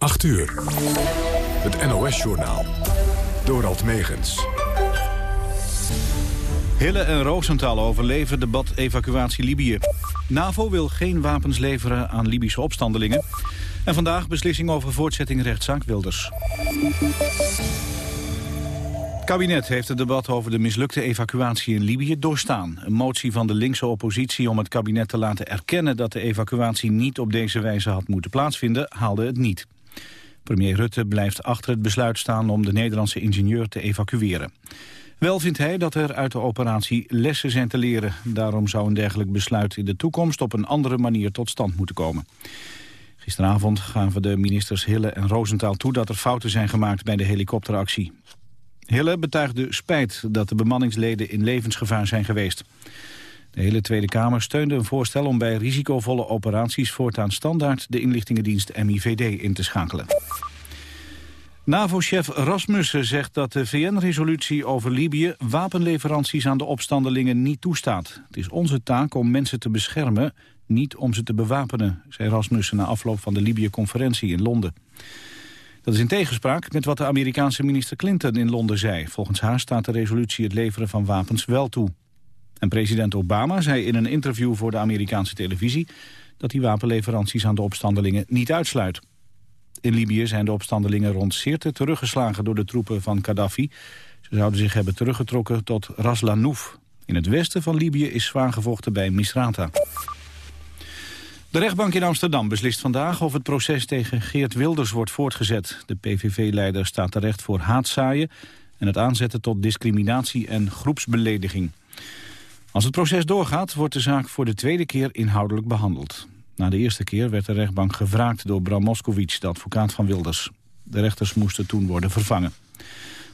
8 uur. Het NOS-journaal. Dorald Megens. Hille en Roosentaal overleven debat evacuatie Libië. NAVO wil geen wapens leveren aan Libische opstandelingen. En vandaag beslissing over voortzetting rechtszaak Wilders. Het kabinet heeft het debat over de mislukte evacuatie in Libië doorstaan. Een motie van de linkse oppositie om het kabinet te laten erkennen... dat de evacuatie niet op deze wijze had moeten plaatsvinden, haalde het niet. Premier Rutte blijft achter het besluit staan om de Nederlandse ingenieur te evacueren. Wel vindt hij dat er uit de operatie lessen zijn te leren. Daarom zou een dergelijk besluit in de toekomst op een andere manier tot stand moeten komen. Gisteravond gaven de ministers Hille en Roosentaal toe dat er fouten zijn gemaakt bij de helikopteractie. Hille betuigde spijt dat de bemanningsleden in levensgevaar zijn geweest. De hele Tweede Kamer steunde een voorstel om bij risicovolle operaties voortaan standaard de inlichtingendienst MIVD in te schakelen. NAVO-chef Rasmussen zegt dat de VN-resolutie over Libië wapenleveranties aan de opstandelingen niet toestaat. Het is onze taak om mensen te beschermen, niet om ze te bewapenen, zei Rasmussen na afloop van de Libië-conferentie in Londen. Dat is in tegenspraak met wat de Amerikaanse minister Clinton in Londen zei. Volgens haar staat de resolutie het leveren van wapens wel toe. En president Obama zei in een interview voor de Amerikaanse televisie... dat die wapenleveranties aan de opstandelingen niet uitsluit. In Libië zijn de opstandelingen rond Sirte teruggeslagen door de troepen van Gaddafi. Ze zouden zich hebben teruggetrokken tot Ras Lanouf. In het westen van Libië is zwaar gevochten bij Misrata. De rechtbank in Amsterdam beslist vandaag of het proces tegen Geert Wilders wordt voortgezet. De PVV-leider staat terecht voor haatzaaien en het aanzetten tot discriminatie en groepsbelediging. Als het proces doorgaat, wordt de zaak voor de tweede keer inhoudelijk behandeld. Na de eerste keer werd de rechtbank gevraagd door Bram Moskowitz, de advocaat van Wilders. De rechters moesten toen worden vervangen.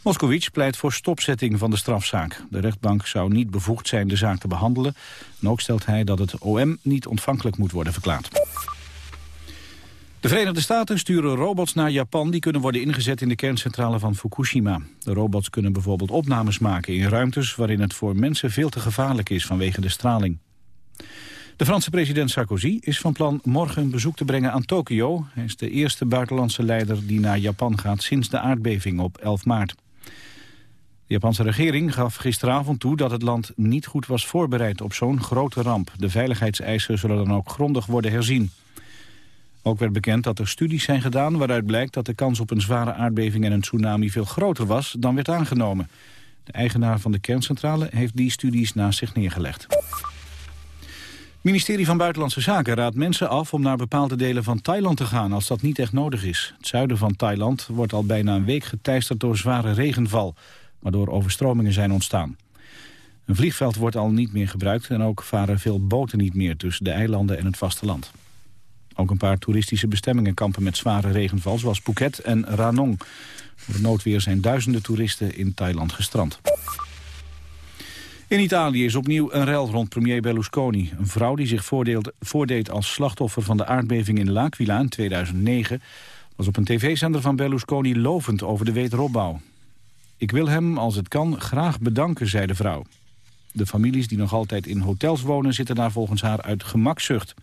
Moskowitz pleit voor stopzetting van de strafzaak. De rechtbank zou niet bevoegd zijn de zaak te behandelen. En ook stelt hij dat het OM niet ontvankelijk moet worden verklaard. De Verenigde Staten sturen robots naar Japan... die kunnen worden ingezet in de kerncentrale van Fukushima. De robots kunnen bijvoorbeeld opnames maken in ruimtes... waarin het voor mensen veel te gevaarlijk is vanwege de straling. De Franse president Sarkozy is van plan morgen bezoek te brengen aan Tokio. Hij is de eerste buitenlandse leider die naar Japan gaat sinds de aardbeving op 11 maart. De Japanse regering gaf gisteravond toe dat het land niet goed was voorbereid op zo'n grote ramp. De veiligheidseisen zullen dan ook grondig worden herzien. Ook werd bekend dat er studies zijn gedaan waaruit blijkt dat de kans op een zware aardbeving en een tsunami veel groter was dan werd aangenomen. De eigenaar van de kerncentrale heeft die studies naast zich neergelegd. Het ministerie van Buitenlandse Zaken raadt mensen af om naar bepaalde delen van Thailand te gaan als dat niet echt nodig is. Het zuiden van Thailand wordt al bijna een week geteisterd door zware regenval, waardoor overstromingen zijn ontstaan. Een vliegveld wordt al niet meer gebruikt en ook varen veel boten niet meer tussen de eilanden en het vasteland. Ook een paar toeristische bestemmingen kampen met zware regenval, zoals Phuket en Ranong. Door het noodweer zijn duizenden toeristen in Thailand gestrand. In Italië is opnieuw een rel rond premier Berlusconi. Een vrouw die zich voordeed als slachtoffer van de aardbeving in L'Aquila in 2009... was op een tv-zender van Berlusconi lovend over de wederopbouw. Ik wil hem, als het kan, graag bedanken, zei de vrouw. De families die nog altijd in hotels wonen zitten daar volgens haar uit gemakzucht.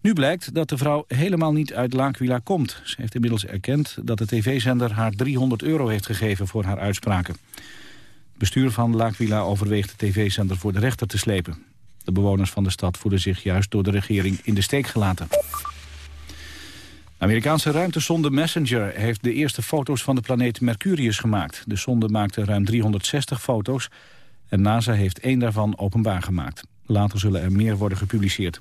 Nu blijkt dat de vrouw helemaal niet uit L'Aquila komt. Ze heeft inmiddels erkend dat de tv-zender haar 300 euro heeft gegeven voor haar uitspraken. Het bestuur van L'Aquila overweegt de tv-zender voor de rechter te slepen. De bewoners van de stad voelen zich juist door de regering in de steek gelaten. De Amerikaanse ruimtesonde Messenger heeft de eerste foto's van de planeet Mercurius gemaakt. De sonde maakte ruim 360 foto's en NASA heeft één daarvan openbaar gemaakt. Later zullen er meer worden gepubliceerd.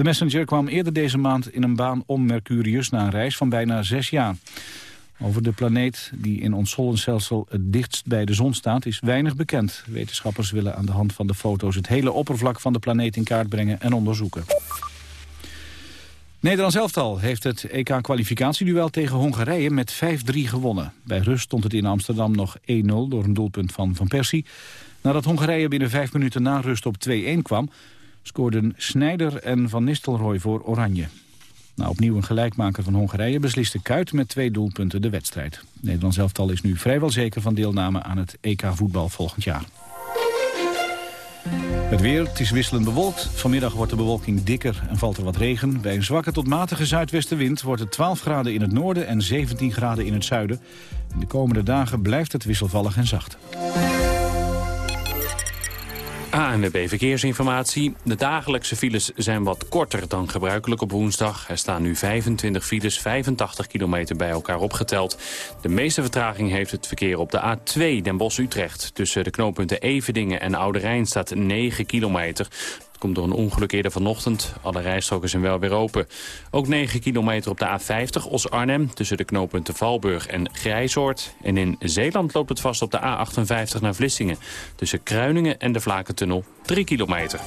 De Messenger kwam eerder deze maand in een baan om Mercurius... na een reis van bijna zes jaar. Over de planeet die in ons zonnestelsel het dichtst bij de zon staat... is weinig bekend. Wetenschappers willen aan de hand van de foto's... het hele oppervlak van de planeet in kaart brengen en onderzoeken. Nederlands elftal heeft het EK-kwalificatieduel tegen Hongarije met 5-3 gewonnen. Bij rust stond het in Amsterdam nog 1-0 door een doelpunt van Van Persie. Nadat Hongarije binnen vijf minuten na rust op 2-1 kwam scoorden Snijder en Van Nistelrooy voor Oranje. Na opnieuw een gelijkmaker van Hongarije besliste Kuit met twee doelpunten de wedstrijd. Nederlands elftal is nu vrijwel zeker van deelname aan het EK voetbal volgend jaar. Het weer, het is wisselend bewolkt. Vanmiddag wordt de bewolking dikker en valt er wat regen. Bij een zwakke tot matige zuidwestenwind wordt het 12 graden in het noorden en 17 graden in het zuiden. In de komende dagen blijft het wisselvallig en zacht. ANWB Verkeersinformatie. De dagelijkse files zijn wat korter dan gebruikelijk op woensdag. Er staan nu 25 files, 85 kilometer bij elkaar opgeteld. De meeste vertraging heeft het verkeer op de A2 Den Bosch-Utrecht. Tussen de knooppunten Evedingen en Oude Rijn staat 9 kilometer komt door een ongeluk eerder vanochtend. Alle rijstroken zijn wel weer open. Ook 9 kilometer op de A50 Os-Arnhem... tussen de knooppunten Valburg en Grijzoord. En in Zeeland loopt het vast op de A58 naar Vlissingen. Tussen Kruiningen en de Vlakentunnel 3 kilometer.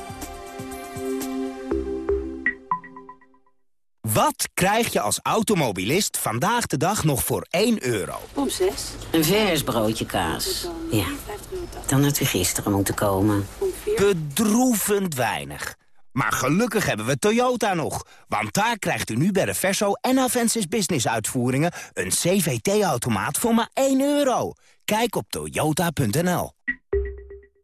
Wat krijg je als automobilist vandaag de dag nog voor 1 euro? Om 6. Een vers broodje kaas. Ja. Dan had u gisteren moeten komen. Bedroevend weinig. Maar gelukkig hebben we Toyota nog. Want daar krijgt u nu bij de Verso en Avensis Business uitvoeringen... een CVT-automaat voor maar 1 euro. Kijk op toyota.nl.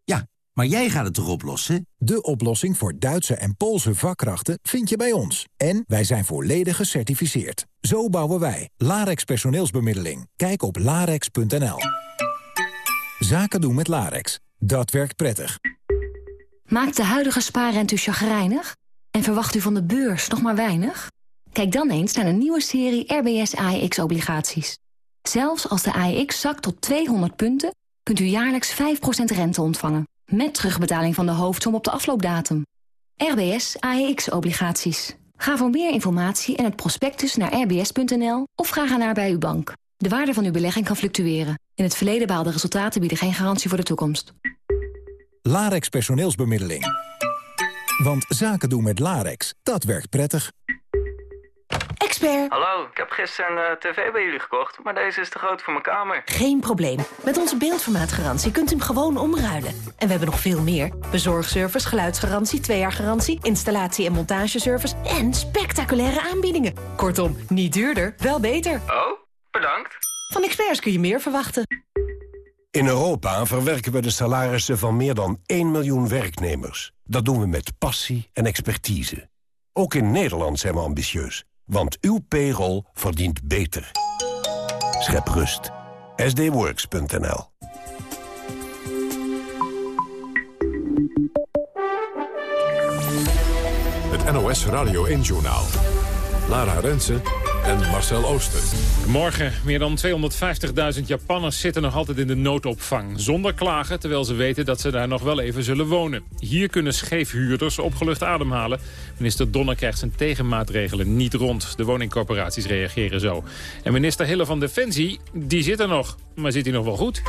Ja, maar jij gaat het toch oplossen? De oplossing voor Duitse en Poolse vakkrachten vind je bij ons. En wij zijn volledig gecertificeerd. Zo bouwen wij. Larex personeelsbemiddeling. Kijk op larex.nl. Zaken doen met Larex. Dat werkt prettig. Maakt de huidige spaarrente u chagrijnig? En verwacht u van de beurs nog maar weinig? Kijk dan eens naar een nieuwe serie RBS AEX-obligaties. Zelfs als de AEX zakt tot 200 punten... kunt u jaarlijks 5% rente ontvangen. Met terugbetaling van de hoofdsom op de afloopdatum. RBS AEX-obligaties. Ga voor meer informatie en het prospectus naar rbs.nl... of ga naar bij uw bank. De waarde van uw belegging kan fluctueren. In het verleden behaalde resultaten bieden geen garantie voor de toekomst. Larex personeelsbemiddeling. Want zaken doen met Larex, dat werkt prettig. Expert. Hallo, ik heb gisteren een uh, tv bij jullie gekocht, maar deze is te groot voor mijn kamer. Geen probleem. Met onze beeldformaatgarantie kunt u hem gewoon omruilen. En we hebben nog veel meer. Bezorgservice, geluidsgarantie, twee jaar garantie, installatie- en montageservice en spectaculaire aanbiedingen. Kortom, niet duurder, wel beter. Oh, bedankt. Van experts kun je meer verwachten. In Europa verwerken we de salarissen van meer dan 1 miljoen werknemers. Dat doen we met passie en expertise. Ook in Nederland zijn we ambitieus. Want uw payroll verdient beter. Schep rust. sdworks.nl Het NOS Radio 1-journaal. Lara Rensen en Marcel Ooster. Morgen, meer dan 250.000 Japanners zitten nog altijd in de noodopvang. Zonder klagen, terwijl ze weten dat ze daar nog wel even zullen wonen. Hier kunnen scheefhuurders opgelucht ademhalen. Minister Donner krijgt zijn tegenmaatregelen niet rond. De woningcorporaties reageren zo. En minister Hille van Defensie, die zit er nog. Maar zit hij nog wel goed?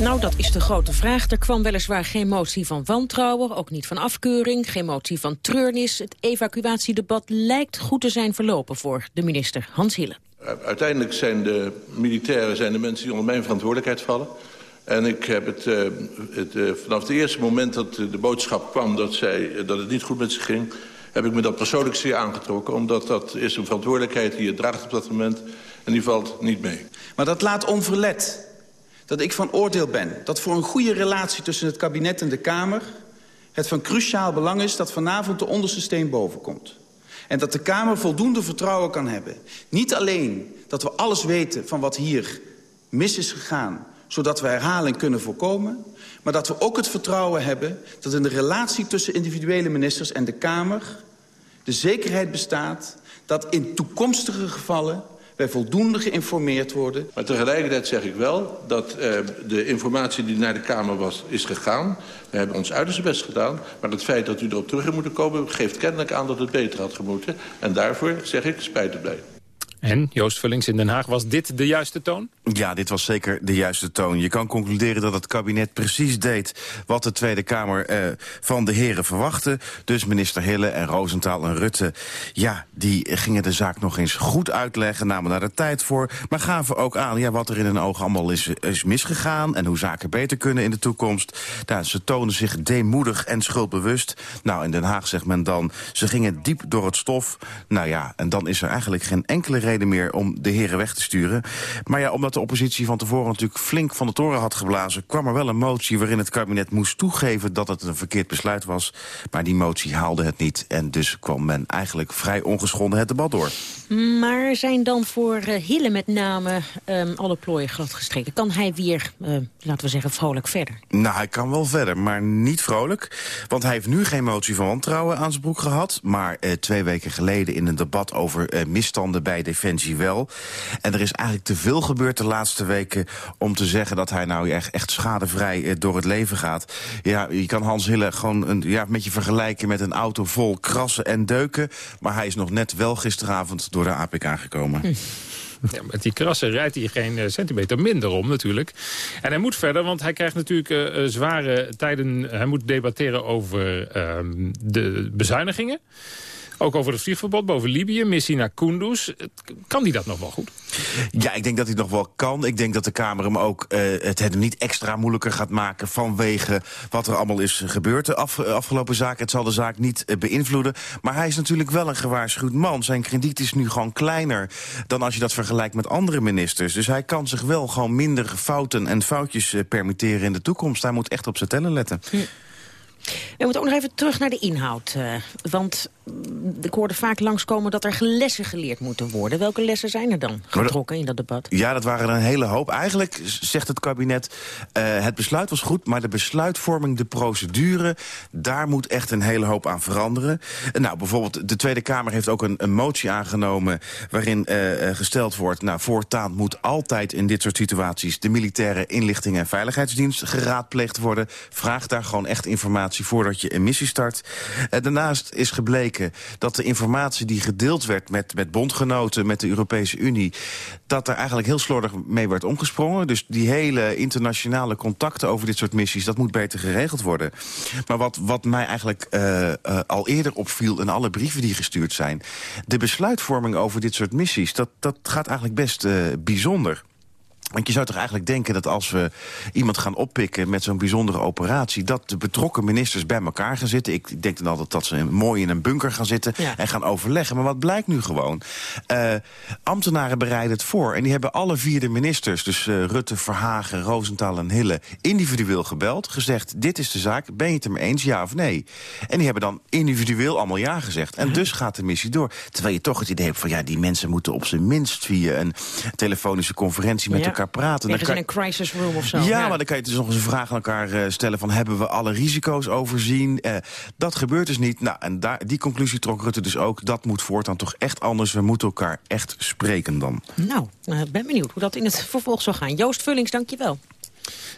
Nou, dat is de grote vraag. Er kwam weliswaar geen motie van wantrouwen, ook niet van afkeuring, geen motie van treurnis. Het evacuatiedebat lijkt goed te zijn verlopen voor de minister Hans Hille. Uiteindelijk zijn de militairen zijn de mensen die onder mijn verantwoordelijkheid vallen. En ik heb het, uh, het uh, vanaf het eerste moment dat de boodschap kwam dat, zij, dat het niet goed met ze ging... heb ik me dat persoonlijk zeer aangetrokken. Omdat dat is een verantwoordelijkheid die je draagt op dat moment. En die valt niet mee. Maar dat laat onverlet dat ik van oordeel ben dat voor een goede relatie tussen het kabinet en de Kamer... het van cruciaal belang is dat vanavond de onderste steen boven komt. En dat de Kamer voldoende vertrouwen kan hebben. Niet alleen dat we alles weten van wat hier mis is gegaan... zodat we herhaling kunnen voorkomen... maar dat we ook het vertrouwen hebben dat in de relatie tussen individuele ministers en de Kamer... de zekerheid bestaat dat in toekomstige gevallen wij voldoende geïnformeerd worden. Maar tegelijkertijd zeg ik wel dat uh, de informatie die naar de Kamer was, is gegaan. We hebben ons uiterste best gedaan. Maar het feit dat u erop terug moet komen, geeft kennelijk aan dat het beter had gemoeten. En daarvoor zeg ik spijt blij. En, Joost Vullings in Den Haag, was dit de juiste toon? Ja, dit was zeker de juiste toon. Je kan concluderen dat het kabinet precies deed wat de Tweede Kamer eh, van de heren verwachtte. Dus minister Hille en Roosentaal en Rutte, ja, die gingen de zaak nog eens goed uitleggen, namen daar de tijd voor. Maar gaven ook aan ja, wat er in hun ogen allemaal is, is misgegaan en hoe zaken beter kunnen in de toekomst. Nou, ze tonen zich deemoedig en schuldbewust. Nou, in Den Haag zegt men dan, ze gingen diep door het stof. Nou ja, en dan is er eigenlijk geen enkele reden meer om de heren weg te sturen. Maar ja, omdat de oppositie van tevoren natuurlijk flink van de toren had geblazen... kwam er wel een motie waarin het kabinet moest toegeven dat het een verkeerd besluit was. Maar die motie haalde het niet en dus kwam men eigenlijk vrij ongeschonden het debat door. Maar zijn dan voor uh, Hille met name um, alle plooien glad gestreken? Kan hij weer, uh, laten we zeggen, vrolijk verder? Nou, hij kan wel verder, maar niet vrolijk. Want hij heeft nu geen motie van wantrouwen aan zijn broek gehad... maar uh, twee weken geleden in een debat over misstanden bij Defensie wel. En er is eigenlijk te veel gebeurd de laatste weken... om te zeggen dat hij nou echt, echt schadevrij door het leven gaat. Ja, je kan Hans Hille gewoon een, ja, met je vergelijken met een auto vol krassen en deuken... maar hij is nog net wel gisteravond door de APK gekomen. Hm. Ja, met die krassen rijdt hij geen uh, centimeter minder om natuurlijk. En hij moet verder, want hij krijgt natuurlijk uh, zware tijden... hij moet debatteren over uh, de bezuinigingen. Ook over het vliegverbod boven Libië, missie naar Kunduz. Kan die dat nog wel goed? Ja, ik denk dat hij nog wel kan. Ik denk dat de Kamer hem ook uh, het hem niet extra moeilijker gaat maken... vanwege wat er allemaal is gebeurd de af, afgelopen zaak. Het zal de zaak niet uh, beïnvloeden. Maar hij is natuurlijk wel een gewaarschuwd man. Zijn krediet is nu gewoon kleiner dan als je dat vergelijkt met andere ministers. Dus hij kan zich wel gewoon minder fouten en foutjes uh, permitteren in de toekomst. Hij moet echt op zijn tellen letten. Hm. We moeten ook nog even terug naar de inhoud. Uh, want ik hoorde vaak langskomen dat er lessen geleerd moeten worden. Welke lessen zijn er dan getrokken in dat debat? Ja, dat waren een hele hoop. Eigenlijk zegt het kabinet, uh, het besluit was goed... maar de besluitvorming, de procedure, daar moet echt een hele hoop aan veranderen. Uh, nou, bijvoorbeeld, de Tweede Kamer heeft ook een, een motie aangenomen... waarin gesteld wordt, nou, voortaan moet altijd in dit soort situaties... de militaire inlichting en veiligheidsdienst geraadpleegd worden. Vraag daar gewoon echt informatie voordat je een missie start. daarnaast is gebleken dat de informatie die gedeeld werd met, met bondgenoten, met de Europese Unie, dat er eigenlijk heel slordig mee werd omgesprongen. Dus die hele internationale contacten over dit soort missies, dat moet beter geregeld worden. Maar wat, wat mij eigenlijk uh, uh, al eerder opviel in alle brieven die gestuurd zijn, de besluitvorming over dit soort missies, dat, dat gaat eigenlijk best uh, bijzonder. Want je zou toch eigenlijk denken dat als we iemand gaan oppikken met zo'n bijzondere operatie... dat de betrokken ministers bij elkaar gaan zitten. Ik denk dan altijd dat ze mooi in een bunker gaan zitten ja. en gaan overleggen. Maar wat blijkt nu gewoon? Uh, ambtenaren bereiden het voor. En die hebben alle vier de ministers, dus uh, Rutte, Verhagen, Roosentaal en Hille... individueel gebeld, gezegd, dit is de zaak, ben je het er mee eens, ja of nee? En die hebben dan individueel allemaal ja gezegd. En -huh. dus gaat de missie door. Terwijl je toch het idee hebt van, ja, die mensen moeten op zijn minst... via een telefonische conferentie met ja. elkaar praten. Ergens in een crisis room of zo. Ja, ja, maar dan kan je dus nog eens een vraag aan elkaar uh, stellen van... hebben we alle risico's overzien? Uh, dat gebeurt dus niet. Nou, en daar, die conclusie trok Rutte dus ook. Dat moet voortaan toch echt anders. We moeten elkaar echt spreken dan. Nou, ik uh, ben benieuwd hoe dat in het vervolg zal gaan. Joost Vullings, dank je wel.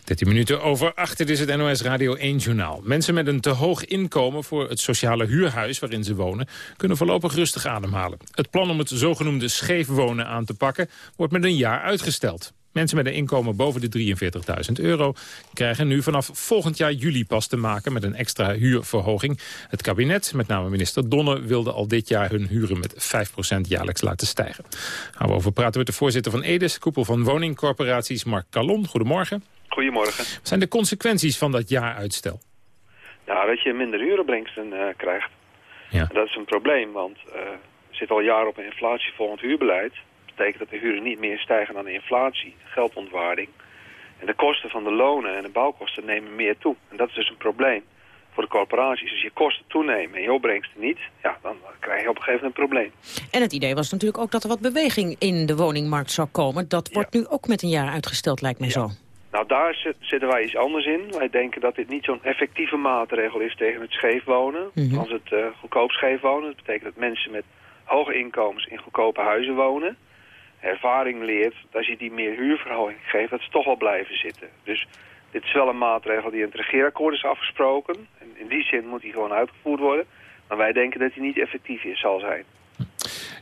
13 minuten over 8, dit is het NOS Radio 1 Journaal. Mensen met een te hoog inkomen voor het sociale huurhuis waarin ze wonen... kunnen voorlopig rustig ademhalen. Het plan om het zogenoemde scheefwonen aan te pakken... wordt met een jaar uitgesteld. Mensen met een inkomen boven de 43.000 euro krijgen nu vanaf volgend jaar juli pas te maken met een extra huurverhoging. Het kabinet, met name minister Donner, wilde al dit jaar hun huren met 5% jaarlijks laten stijgen. Gaan we over praten met de voorzitter van Edes, koepel van woningcorporaties, Mark Calon. Goedemorgen. Goedemorgen. Wat zijn de consequenties van dat jaaruitstel? Ja, dat je minder huuropbrengsten uh, krijgt. Ja. En dat is een probleem, want uh, er zit al jaren op een inflatievolgend huurbeleid betekent dat de huren niet meer stijgen dan de inflatie, geldontwaarding. En de kosten van de lonen en de bouwkosten nemen meer toe. En dat is dus een probleem voor de corporaties. Als je kosten toenemen en je opbrengsten niet, ja, dan krijg je op een gegeven moment een probleem. En het idee was natuurlijk ook dat er wat beweging in de woningmarkt zou komen. Dat wordt ja. nu ook met een jaar uitgesteld, lijkt mij ja. zo. Nou, daar zitten wij iets anders in. Wij denken dat dit niet zo'n effectieve maatregel is tegen het scheef wonen. Mm -hmm. Als het uh, goedkoop scheef wonen, dat betekent dat mensen met hoge inkomens in goedkope huizen wonen ervaring leert, als je die meer huurverhoging geeft, dat ze toch wel blijven zitten. Dus dit is wel een maatregel die in het regeerakkoord is afgesproken. En in die zin moet die gewoon uitgevoerd worden. Maar wij denken dat die niet effectief is, zal zijn.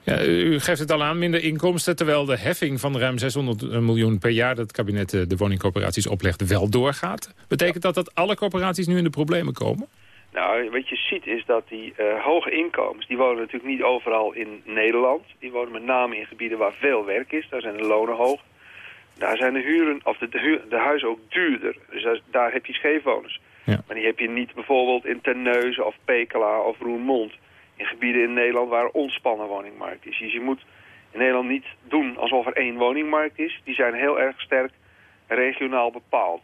Ja, u geeft het al aan, minder inkomsten... terwijl de heffing van ruim 600 miljoen per jaar... dat het kabinet de woningcorporaties oplegt, wel doorgaat. Betekent dat dat alle corporaties nu in de problemen komen? Nou, wat je ziet is dat die uh, hoge inkomens, die wonen natuurlijk niet overal in Nederland. Die wonen met name in gebieden waar veel werk is. Daar zijn de lonen hoog. Daar zijn de huren, of de, de, de huizen ook duurder. Dus daar, daar heb je scheefwoners. Ja. Maar die heb je niet bijvoorbeeld in Terneuzen of Pekela of Roermond. In gebieden in Nederland waar ontspannen woningmarkt is. Dus je moet in Nederland niet doen alsof er één woningmarkt is. Die zijn heel erg sterk regionaal bepaald.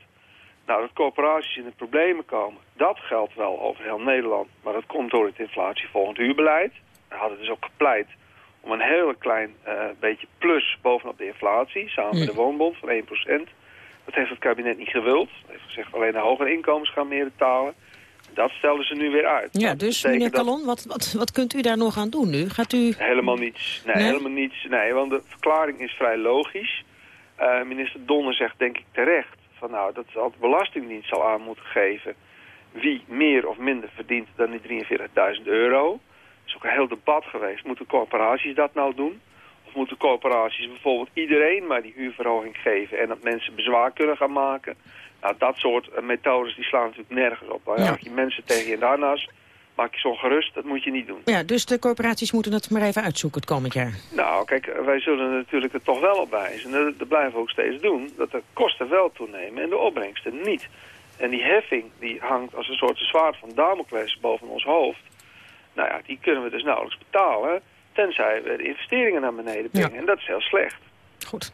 Nou, dat corporaties in de problemen komen, dat geldt wel over heel Nederland. Maar dat komt door het inflatievolgend huurbeleid. We hadden dus ook gepleit om een heel klein uh, beetje plus bovenop de inflatie, samen met de woonbond van 1%. Dat heeft het kabinet niet gewild. Het heeft gezegd alleen de hogere inkomens gaan meer betalen. Dat stelden ze nu weer uit. Ja, dus meneer Calon, wat, wat, wat kunt u daar nog aan doen nu? Gaat u... Helemaal niets. Nee, helemaal niets. Nee, want de verklaring is vrij logisch. Uh, minister Donner zegt denk ik terecht van nou, dat de Belastingdienst zal aan moeten geven wie meer of minder verdient dan die 43.000 euro. Er is ook een heel debat geweest. Moeten corporaties dat nou doen? Of moeten corporaties bijvoorbeeld iedereen maar die huurverhoging geven... en dat mensen bezwaar kunnen gaan maken? Nou, dat soort uh, methodes die slaan natuurlijk nergens op. Dan ja. je mensen tegen je daarnaast maak je zo gerust, dat moet je niet doen. Ja, dus de corporaties moeten het maar even uitzoeken het komend jaar. Nou, kijk, wij zullen natuurlijk het toch wel op wijzen. En dat blijven we ook steeds doen. Dat de kosten wel toenemen en de opbrengsten niet. En die heffing die hangt als een soort zwaard van Damocles boven ons hoofd. Nou ja, die kunnen we dus nauwelijks betalen. Tenzij we de investeringen naar beneden brengen. En dat is heel slecht. Goed.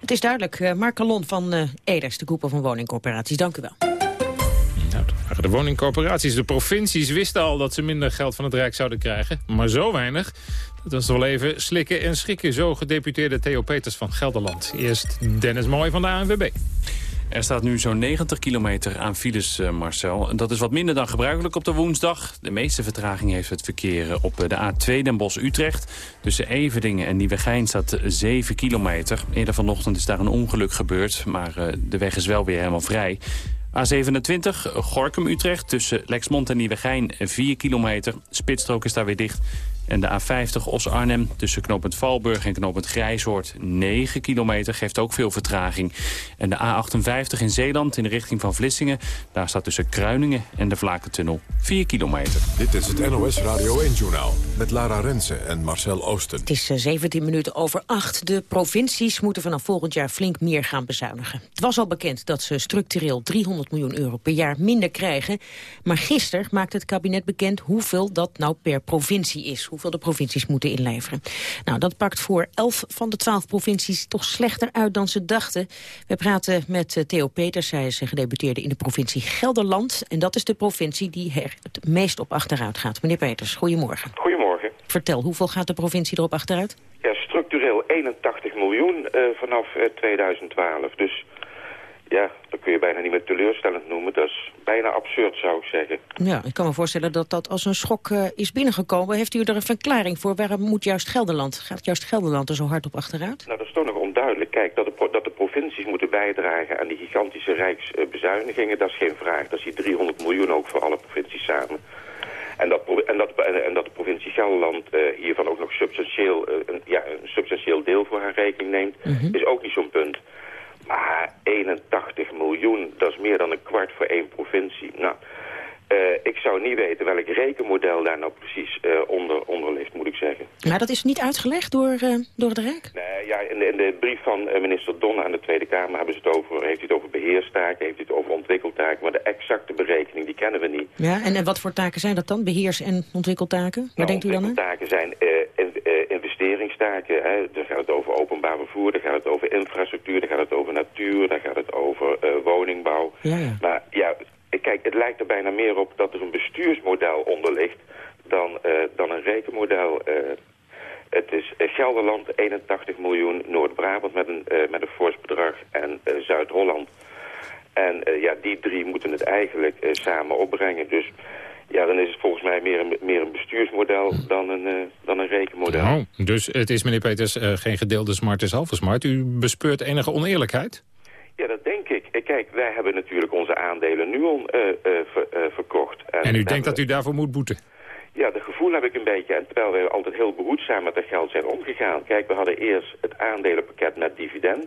Het is duidelijk. Uh, Mark Calon van uh, Eders, de koepel van woningcorporaties. Dank u wel. De woningcorporaties, de provincies wisten al dat ze minder geld van het Rijk zouden krijgen. Maar zo weinig, dat was wel even slikken en schrikken. Zo gedeputeerde Theo Peters van Gelderland. Eerst Dennis Mooi van de ANWB. Er staat nu zo'n 90 kilometer aan files, uh, Marcel. Dat is wat minder dan gebruikelijk op de woensdag. De meeste vertraging heeft het verkeer op de A2 Den Bosch-Utrecht. Tussen Everdingen en Nieuwegein staat 7 kilometer. Eerder vanochtend is daar een ongeluk gebeurd, maar uh, de weg is wel weer helemaal vrij. A27, Gorkum-Utrecht, tussen Lexmond en Nieuwegein 4 kilometer. Spitstrook is daar weer dicht. En de A50 Os-Arnhem tussen knooppunt Valburg en knooppunt Grijshoort 9 kilometer geeft ook veel vertraging. En de A58 in Zeeland in de richting van Vlissingen, daar staat tussen Kruiningen en de Vlakentunnel 4 kilometer. Dit is het NOS Radio 1-journaal met Lara Rensen en Marcel Oosten. Het is 17 minuten over 8. De provincies moeten vanaf volgend jaar flink meer gaan bezuinigen. Het was al bekend dat ze structureel 300 miljoen euro per jaar minder krijgen. Maar gisteren maakte het kabinet bekend hoeveel dat nou per provincie is hoeveel de provincies moeten inleveren. Nou, dat pakt voor elf van de twaalf provincies toch slechter uit dan ze dachten. We praten met uh, Theo Peters, hij is gedebuteerde in de provincie Gelderland. En dat is de provincie die er het meest op achteruit gaat. Meneer Peters, goedemorgen. Goedemorgen. Vertel, hoeveel gaat de provincie erop achteruit? Ja, structureel 81 miljoen uh, vanaf uh, 2012. Dus ja, dat kun je bijna niet meer teleurstellend noemen. Dat is bijna absurd, zou ik zeggen. Ja, ik kan me voorstellen dat dat als een schok uh, is binnengekomen. Heeft u er een verklaring voor? Waarom moet juist Gelderland, gaat juist Gelderland er zo hard op achteruit? Nou, dat is toch nog onduidelijk. Kijk, dat de, dat de provincies moeten bijdragen aan die gigantische rijksbezuinigingen, dat is geen vraag. Dat is die 300 miljoen ook voor alle provincies samen. En dat, en dat, en dat de provincie Gelderland uh, hiervan ook nog substantieel, uh, een, ja, een substantieel deel voor haar rekening neemt, mm -hmm. is ook niet zo'n punt. Maar 81 miljoen, dat is meer dan een kwart voor één provincie. Nou, uh, ik zou niet weten welk rekenmodel daar nou precies uh, onder, onder ligt, moet ik zeggen. Maar dat is niet uitgelegd door, uh, door het Rijk? Nee, ja, in de, in de brief van minister Donner aan de Tweede Kamer hebben ze het over, heeft hij het over beheerstaken, heeft hij het over ontwikkeltaken, maar de exacte berekening, die kennen we niet. Ja, en, en wat voor taken zijn dat dan, beheers- en ontwikkeltaken? Waar nou, denkt u dan aan? Taken zijn investeringstaken, hè. daar gaat het over openbaar vervoer, daar gaat het over infrastructuur, daar gaat het over natuur, daar gaat het over woningbouw. Ja, ja. Maar ja, Kijk, het lijkt er bijna meer op dat er een bestuursmodel onder ligt dan, uh, dan een rekenmodel. Uh, het is Gelderland 81 miljoen, Noord-Brabant met een, met een fors bedrag en Zuid-Holland. En ja, die drie moeten het eigenlijk samen opbrengen. Dus ja, dan is het volgens mij meer een, meer een bestuursmodel dan een, dan een rekenmodel. Nou, dus het is, meneer Peters, geen gedeelde smart is halve smart. U bespeurt enige oneerlijkheid? Ja, dat denk ik. Kijk, wij hebben natuurlijk onze aandelen nu al ver, uh, verkocht. En, en u denkt dat u daarvoor moet boeten? Ja, dat gevoel heb ik een beetje. En terwijl we altijd heel behoedzaam met dat geld zijn omgegaan. Kijk, we hadden eerst het aandelenpakket met dividend.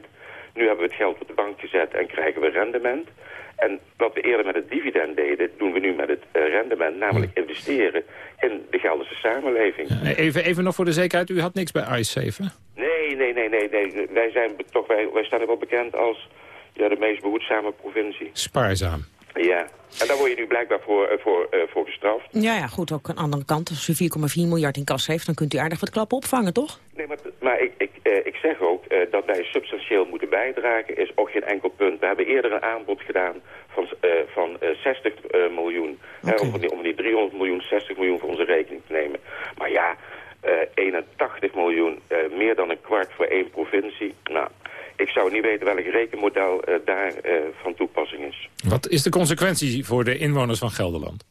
Nu hebben we het geld op de bank gezet en krijgen we rendement. En wat we eerder met het dividend deden, doen we nu met het rendement. Namelijk investeren in de Gelderse samenleving. Even, even nog voor de zekerheid, u had niks bij ICE 7? Nee, nee, nee, nee. nee. Wij, zijn toch, wij, wij staan er wel bekend als ja, de meest behoedzame provincie. Spaarzaam. Ja, en daar word je nu blijkbaar voor, eh, voor, eh, voor gestraft. Ja, ja, goed, ook een andere kant. Als u 4,4 miljard in kas heeft, dan kunt u aardig wat klappen opvangen, toch? Nee, maar, maar ik, ik, eh, ik zeg ook dat wij substantieel moeten bijdragen, is ook geen enkel punt. We hebben eerder een aanbod gedaan van, eh, van eh, 60 eh, miljoen. Om, die, om die 300 miljoen, 60 miljoen voor onze rekening te nemen. Maar ja, eh 81 miljoen, meer dan een kwart voor één provincie. Nou, ik zou niet weten welk rekenmodel eh, daar eh, van toepassing is. Wat is de consequentie voor de inwoners van Gelderland?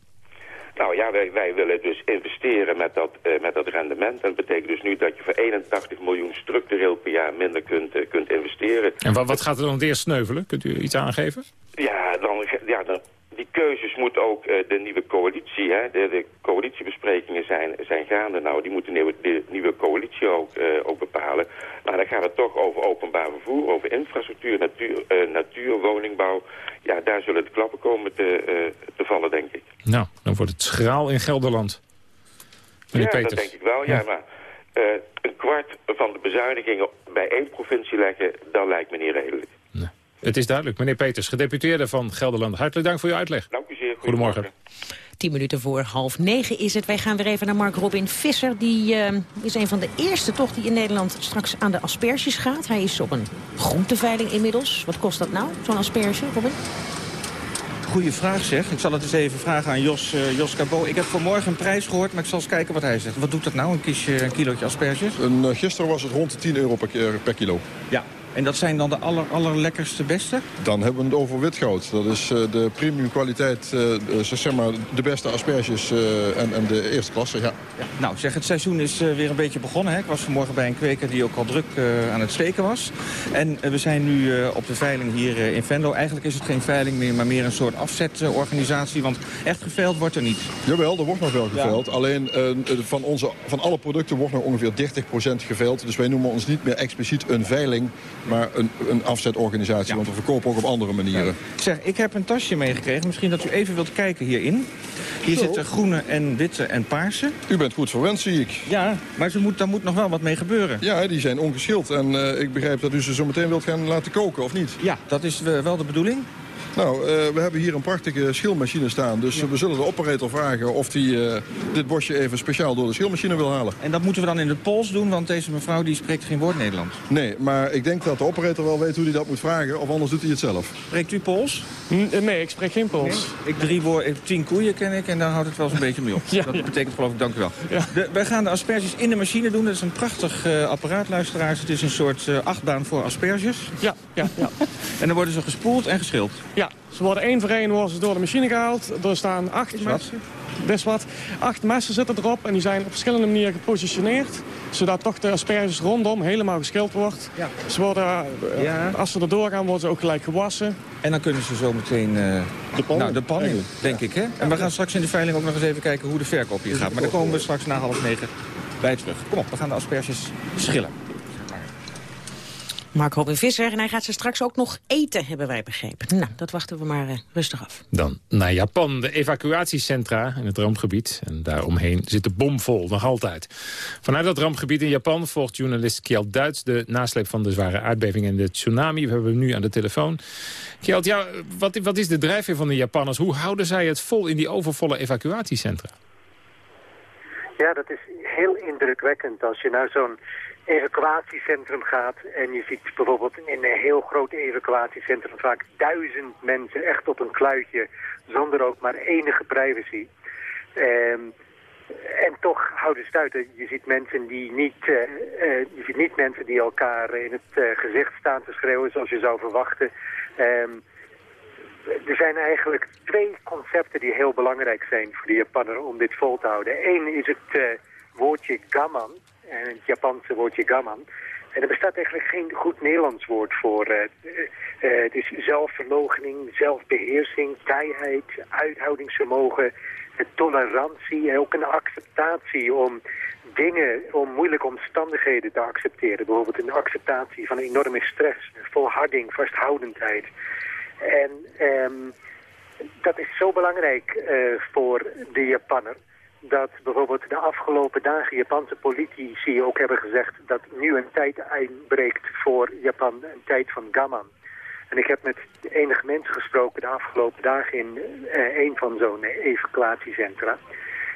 Nou ja, wij, wij willen dus investeren met dat, eh, met dat rendement. En dat betekent dus nu dat je voor 81 miljoen structureel per jaar minder kunt, kunt investeren. En wat, wat gaat er dan eerst sneuvelen? Kunt u iets aangeven? Ja, dan, ja dan, die keuzes moet ook eh, de nieuwe coalitie, hè, de, de coalitiebesprekingen zijn, zijn gaande. Nou, die moet de nieuwe, de nieuwe coalitie ook, eh, ook bepalen. Maar dan gaat het toch over openbaar vervoer, over infrastructuur, natuur, eh, natuur woningbouw. Ja, daar zullen de klappen komen te, te vallen, denk ik. Nou, dan wordt het schraal in Gelderland. Meneer ja, Peters. dat denk ik wel. Ja, Ja. maar een kwart van de bezuinigingen bij één provincie leggen, dat lijkt me niet redelijk. Het is duidelijk. Meneer Peters, gedeputeerde van Gelderland. Hartelijk dank voor uw uitleg. Dank u zeer. Goedemorgen. Tien minuten voor half negen is het. Wij gaan weer even naar Mark Robin Visser. Die eh, is een van de eerste toch die in Nederland straks aan de asperges gaat. Hij is op een groenteveiling inmiddels. Wat kost dat nou, zo'n asperge, Robin? Goeie vraag zeg. Ik zal het eens even vragen aan Jos, eh Jos Cabot. Ik heb vanmorgen een prijs gehoord, maar ik zal eens kijken wat hij zegt. Wat doet dat nou, een, kiesje, een kilootje asperges? En, eh, gisteren was het rond de 10 euro per, per kilo. Ja. En dat zijn dan de aller, allerlekkerste beste? Dan hebben we het over witgoud. Dat is eh, de premium kwaliteit, eh, de- zeg maar de beste asperges eh, en, en de eerste klasse. Ja. Nou, zeg, het seizoen is eh, weer een beetje begonnen. Hè? Ik was vanmorgen bij een kweker die ook al druk eh, aan het steken was. En eh, we zijn nu eh, op de veiling hier eh, in Venlo. Eigenlijk is het geen veiling meer, maar meer een soort afzetorganisatie. want echt geveild wordt er niet. Jawel, er wordt nog wel geveild. Alleen eh, van, onze, van alle producten wordt nog ongeveer 30% geveild. Dus wij noemen ons niet meer expliciet een veiling, maar een, een afzetorganisatie. Want we verkopen ook op andere manieren. Zeg, ik heb een tasje meegekregen. Misschien dat u even wilt kijken hierin. Hier Zo. zitten groene en witte en paarse. U bent goed verwend, zie ik. Ja, maar ze moet, daar moet nog wel wat mee gebeuren. Ja, die zijn ongeschild. En eh, ik begrijp dat u ze zo meteen wilt gaan laten koken, of niet? Ja, dat is eh, wel de bedoeling. Nou, eh, we hebben hier een prachtige schilmachine staan. Dus we zullen de operator vragen of hij dit bosje even speciaal door de schilmachine wil halen. En dat moeten we dan in het Pools doen, want deze mevrouw die spreekt geen woord Nederlands. Nee, maar ik denk dat de operator wel weet hoe hij dat moet vragen. Of anders doet hij het zelf. Spreekt u Pools? Nee, ik spreek geen Pools. Ik drie woorden, tien koeien ken ik en daar houdt het wel eens een beetje mee op. Ja, dat ja. betekent geloof ik dank u wel. De, wij gaan de asperges in de machine doen. Dat is een prachtig eh, apparaat, luisteraars. Het is een soort eh, achtbaan voor asperges. Ja, ja, ja. En dan worden ze gespoeld en geschild. Ja, ze worden één voor één worden ze door de machine gehaald. Er staan acht messen. Best wat. Acht messen zitten erop en die zijn op verschillende manieren gepositioneerd. Zodat toch de asperges rondom helemaal geschild wordt. Ja. Ze worden, eh, Als ze er doorgaan, worden ze ook gelijk gewassen. En dan kunnen ze zo meteen eh, De pan nou, de pan in, denk ik. Hè? En we gaan straks in de veiling ook nog eens even kijken hoe de verkoop hier gaat. Maar daar komen we straks na half negen bij terug. Kom op, we gaan de asperges schillen. Mark Robin Visser en hij gaat ze straks ook nog eten, hebben wij begrepen. Nou, dat wachten we maar eh, rustig af. Dan naar Japan, de evacuatiecentra in het rampgebied. En daaromheen zit de bomvol, nog altijd. Vanuit dat rampgebied in Japan volgt journalist Kjeld Duits... de nasleep van de zware aardbeving en de tsunami. We hebben hem nu aan de telefoon. Kjeld, ja, wat, wat is de drijfveer van de Japanners? Hoe houden zij het vol in die overvolle evacuatiecentra? Ja, dat is heel indrukwekkend als je naar zo'n evacuatiecentrum gaat en je ziet bijvoorbeeld in een heel groot evacuatiecentrum vaak duizend mensen echt op een kluitje zonder ook maar enige privacy. Ehm, en toch houden ze uit. Je ziet mensen die niet, eh, eh, je ziet niet mensen die elkaar in het eh, gezicht staan te schreeuwen zoals je zou verwachten. Ehm, er zijn eigenlijk twee concepten die heel belangrijk zijn voor de Japanner om dit vol te houden. Eén is het woordje gaman, en het Japanse woordje gaman. En er bestaat eigenlijk geen goed Nederlands woord voor. eh, het is zelfverloochening, zelfbeheersing, taaiheid, uithoudingsvermogen, tolerantie en ook een acceptatie om dingen, om moeilijke omstandigheden te accepteren. Bijvoorbeeld een acceptatie van enorme stress, volharding, vasthoudendheid. En ehm, dat is zo belangrijk voor de Japanner dat bijvoorbeeld de afgelopen dagen Japanse politici ook hebben gezegd dat nu een tijd uitbreekt voor Japan, een tijd van gaman. En ik heb met enige mensen gesproken de afgelopen dagen in uh, een van zo'n evacuatiecentra.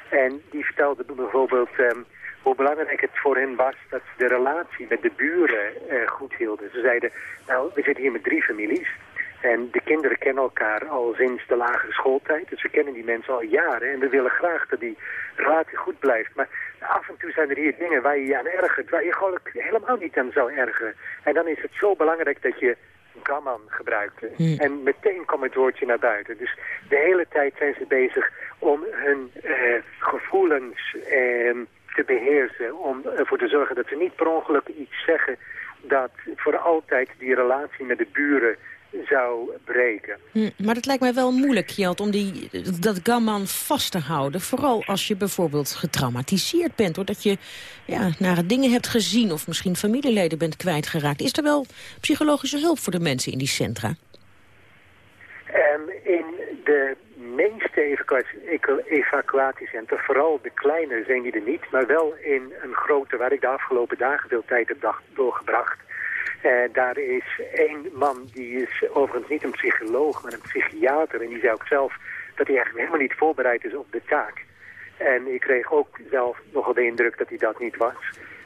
En die vertelde bijvoorbeeld um, hoe belangrijk het voor hen was dat ze de relatie met de buren uh, goed hielden. Ze zeiden, nou, we zitten hier met drie families. En de kinderen kennen elkaar al sinds de lagere schooltijd. Dus we kennen die mensen al jaren. En we willen graag dat die relatie goed blijft. Maar af en toe zijn er hier dingen waar je je aan ergert. Waar je gewoon helemaal niet aan zou ergeren. En dan is het zo belangrijk dat je Gamman gebruikte. Hmm. En meteen kwam het woordje naar buiten. Dus de hele tijd zijn ze bezig om hun uh, gevoelens uh, te beheersen. Om ervoor te zorgen dat ze niet per ongeluk iets zeggen dat voor altijd die relatie met de buren zou breken. Hm, maar het lijkt mij wel moeilijk, Jelt, om die, dat gamman vast te houden. Vooral als je bijvoorbeeld getraumatiseerd bent... doordat je ja, nare dingen hebt gezien of misschien familieleden bent kwijtgeraakt. Is er wel psychologische hulp voor de mensen in die centra? Um, in de meeste evacuatiecentra, vooral de kleine, zijn die er niet... maar wel in een grote, waar ik de afgelopen dagen veel tijd heb doorgebracht uh, daar is één man, die is overigens niet een psycholoog, maar een psychiater. En die zei ook zelf dat hij eigenlijk helemaal niet voorbereid is op de taak. En ik kreeg ook zelf nogal de indruk dat hij dat niet was.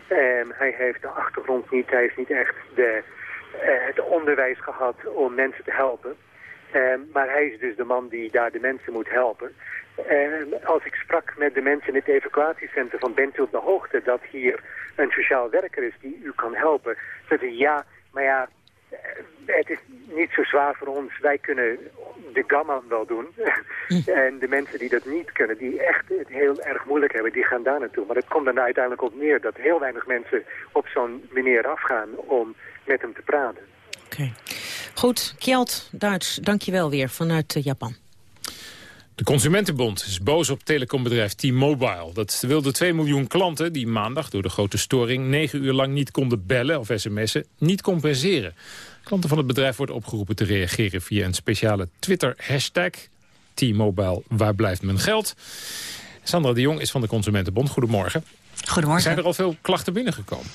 Hij heeft de achtergrond niet, hij heeft niet echt de, uh, het onderwijs gehad om mensen te helpen. Um, maar hij is dus de man die daar de mensen moet helpen. En als ik sprak met de mensen in het evacuatiecentrum van bent u op de hoogte dat hier een sociaal werker is die u kan helpen? Zeiden ja, maar ja, eh, het is niet zo zwaar voor ons. Wij kunnen de gamma wel doen. en de mensen die dat niet kunnen, die echt het heel erg moeilijk hebben, die gaan daar naartoe. Maar het komt dan uiteindelijk op neer dat heel weinig mensen op zo'n meneer afgaan om met hem te praten. Oké. Goed, Kjeld Duits, dank je wel weer vanuit eh, Japan. De Consumentenbond is boos op telecombedrijf T-Mobile. Dat wilde 2 miljoen klanten die maandag door de grote storing... 9 uur lang niet konden bellen of sms'en, niet compenseren. Klanten van het bedrijf wordt opgeroepen te reageren... via een speciale Twitter-hashtag. T-Mobile, waar blijft mijn geld? Sandra de Jong is van de Consumentenbond. Goedemorgen. Goedemorgen. Zijn er al veel klachten binnengekomen?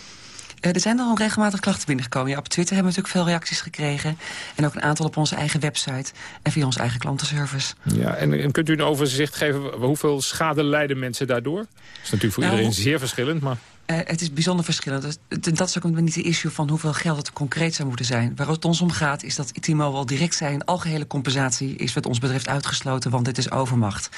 Uh, er zijn al regelmatig klachten binnengekomen. Ja, op Twitter hebben we natuurlijk veel reacties gekregen. En ook een aantal op onze eigen website en via onze eigen klantenservice. Ja, en, en kunt u een overzicht geven hoeveel schade lijden mensen daardoor? Dat is natuurlijk voor nou, iedereen zeer verschillend, maar... Uh, het is bijzonder verschillend. Dat, is ook niet de issue van hoeveel geld het concreet zou moeten zijn. Waar het ons om gaat is dat Timo wel direct zijn... algehele compensatie is wat ons betreft uitgesloten, want dit is overmacht.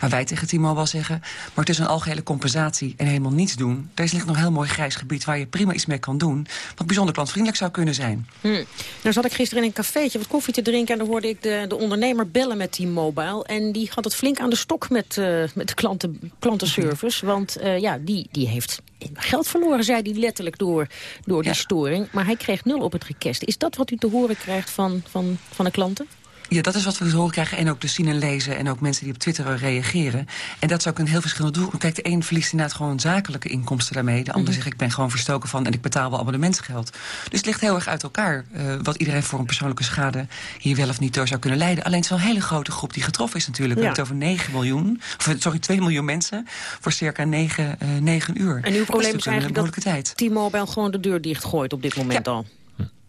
Maar wij tegen Timo wel zeggen... maar het is een algehele compensatie en helemaal niets doen. Daar ligt nog een heel mooi grijs gebied waar je prima iets mee kan doen... wat bijzonder klantvriendelijk zou kunnen zijn. Hm. Nou zat ik gisteren in een cafeetje wat koffie te drinken... en dan hoorde ik de, de ondernemer bellen met T-Mobile... en die had het flink aan de stok met, uh, met de klanten, klantenservice. Want uh, ja, die, die heeft geld verloren, zei hij letterlijk door, door die storing. Maar hij kreeg nul op het request. Is dat wat u te horen krijgt van, van, van de klanten? Ja, dat is wat we horen krijgen. En ook te zien en lezen. En ook mensen die op Twitter reageren. En dat zou ook een heel verschillend doel. Kijk, de een verliest inderdaad gewoon zakelijke inkomsten daarmee. De ander mm zegt, ik ben gewoon verstoken van en ik betaal wel abonnementsgeld. Dus het ligt heel erg uit elkaar. Uh, wat iedereen voor een persoonlijke schade hier wel of niet door zou kunnen leiden. Alleen het is wel een hele grote groep die getroffen is natuurlijk. Ja. We hebben het over 9 miljoen. Of, sorry, 2 miljoen mensen. Voor circa 9, uh, 9 uur. En uw probleem is, is eigenlijk dat T-Mobile gewoon de deur dichtgooit op dit moment ja. al.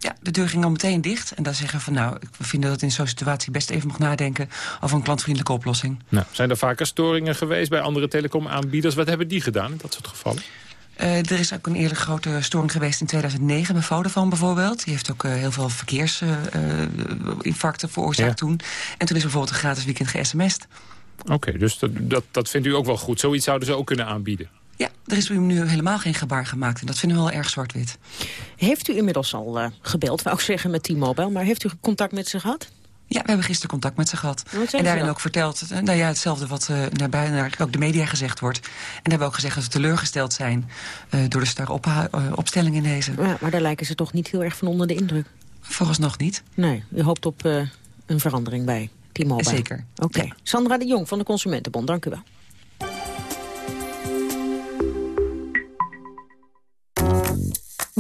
Ja, de deur ging al meteen dicht. En dan zeggen we van nou, we vinden dat in zo'n situatie best even mag nadenken over een klantvriendelijke oplossing. Nou, zijn er vaker storingen geweest bij andere telecomaanbieders? Wat hebben die gedaan in dat soort gevallen? Uh, er is ook een eerlijk grote storing geweest in 2009 bij Vodafone bijvoorbeeld. Die heeft ook uh, heel veel verkeersinfarcten uh, veroorzaakt ja. toen. En toen is bijvoorbeeld een gratis weekend ge-sms'd. Oké, okay, dus dat, dat, dat vindt u ook wel goed. Zoiets zouden ze ook kunnen aanbieden? Ja, er is nu helemaal geen gebaar gemaakt. En dat vinden we wel erg zwart-wit. Heeft u inmiddels al uh, gebeld, wou ik zeggen, met T-Mobile. Maar heeft u contact met ze gehad? Ja, we hebben gisteren contact met ze gehad. En daarin ook verteld, nou ja, hetzelfde wat uh, naar, naar ook de media gezegd wordt. En daar hebben we ook gezegd dat ze teleurgesteld zijn uh, door de starre op, uh, opstelling in deze. Ja, maar daar lijken ze toch niet heel erg van onder de indruk? Vooralsnog niet. Nee, u hoopt op een verandering bij T-Mobile? Zeker. Oké. Okay. Ja. Sandra de Jong van de Consumentenbond, dank u wel.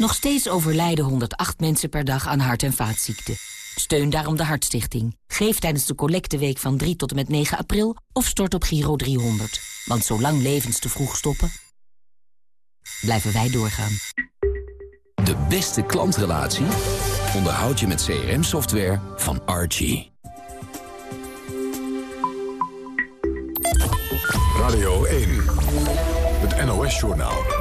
Nog steeds overlijden 108 mensen per dag aan hart- en vaatziekten. Steun daarom de Hartstichting. Geef tijdens de collecteweek van 3 tot en met 9 april of stort op Giro 300. Want zolang levens te vroeg stoppen, blijven wij doorgaan. De beste klantrelatie onderhoud je met CRM-software van Archie. Radio 1, het NOS-journaal.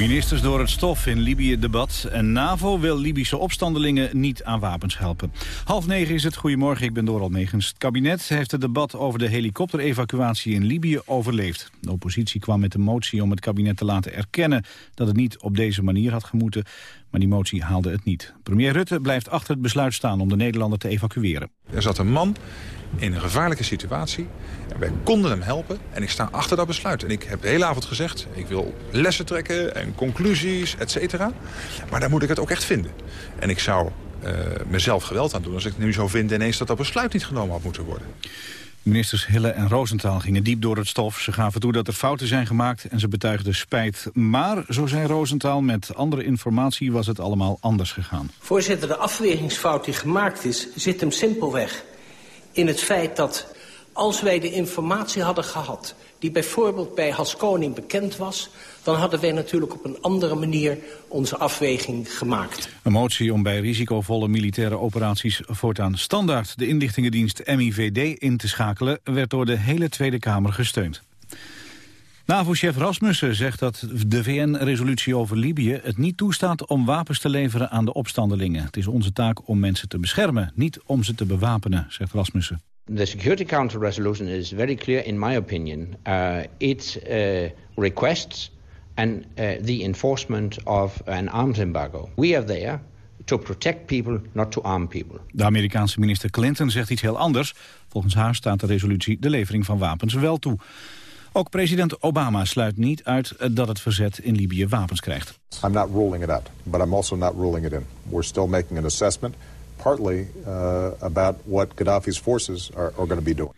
Ministers door het stof in Libië debat en NAVO wil Libische opstandelingen niet aan wapens helpen. Half negen is het. Goedemorgen, ik ben Doral Megens. Het kabinet heeft het debat over de helikopterevacuatie in Libië overleefd. De oppositie kwam met een motie om het kabinet te laten erkennen dat het niet op deze manier had gemoeten. Maar die motie haalde het niet. Premier Rutte blijft achter het besluit staan om de Nederlander te evacueren. Er zat een man in een gevaarlijke situatie. Wij konden hem helpen en ik sta achter dat besluit. En ik heb de hele avond gezegd, ik wil lessen trekken en conclusies, et cetera. Maar daar moet ik het ook echt vinden. En ik zou uh, mezelf geweld aan doen als ik nu zou vinden ineens dat dat besluit niet genomen had moeten worden. Ministers Hille en Roosentaal gingen diep door het stof. Ze gaven toe dat er fouten zijn gemaakt en ze betuigden spijt. Maar, zo zei Roosentaal, met andere informatie was het allemaal anders gegaan. Voorzitter, de afwegingsfout die gemaakt is, zit hem simpelweg in het feit dat als wij de informatie hadden gehad... die bijvoorbeeld bij Haskoning bekend was... dan hadden wij natuurlijk op een andere manier onze afweging gemaakt. Een motie om bij risicovolle militaire operaties voortaan standaard... de inlichtingendienst MIVD in te schakelen... werd door de hele Tweede Kamer gesteund. NAVO-chef Rasmussen zegt dat de VN-resolutie over Libië het niet toestaat om wapens te leveren aan de opstandelingen. Het is onze taak om mensen te beschermen, niet om ze te bewapenen, zegt Rasmussen. The Security Council resolution is very clear in my opinion. Uh, it uh, requests and uh, the enforcement of an arms embargo. We are there to protect people, not to arm people. De Amerikaanse minister Clinton zegt iets heel anders. Volgens haar staat de resolutie de levering van wapens wel toe. Ook president Obama sluit niet uit dat het verzet in Libië wapens krijgt. I'm not ruling it out, but I'm also not ruling it in. We're still making an assessment, partly uh, about what Gaddafi's forces are, are going to be doing.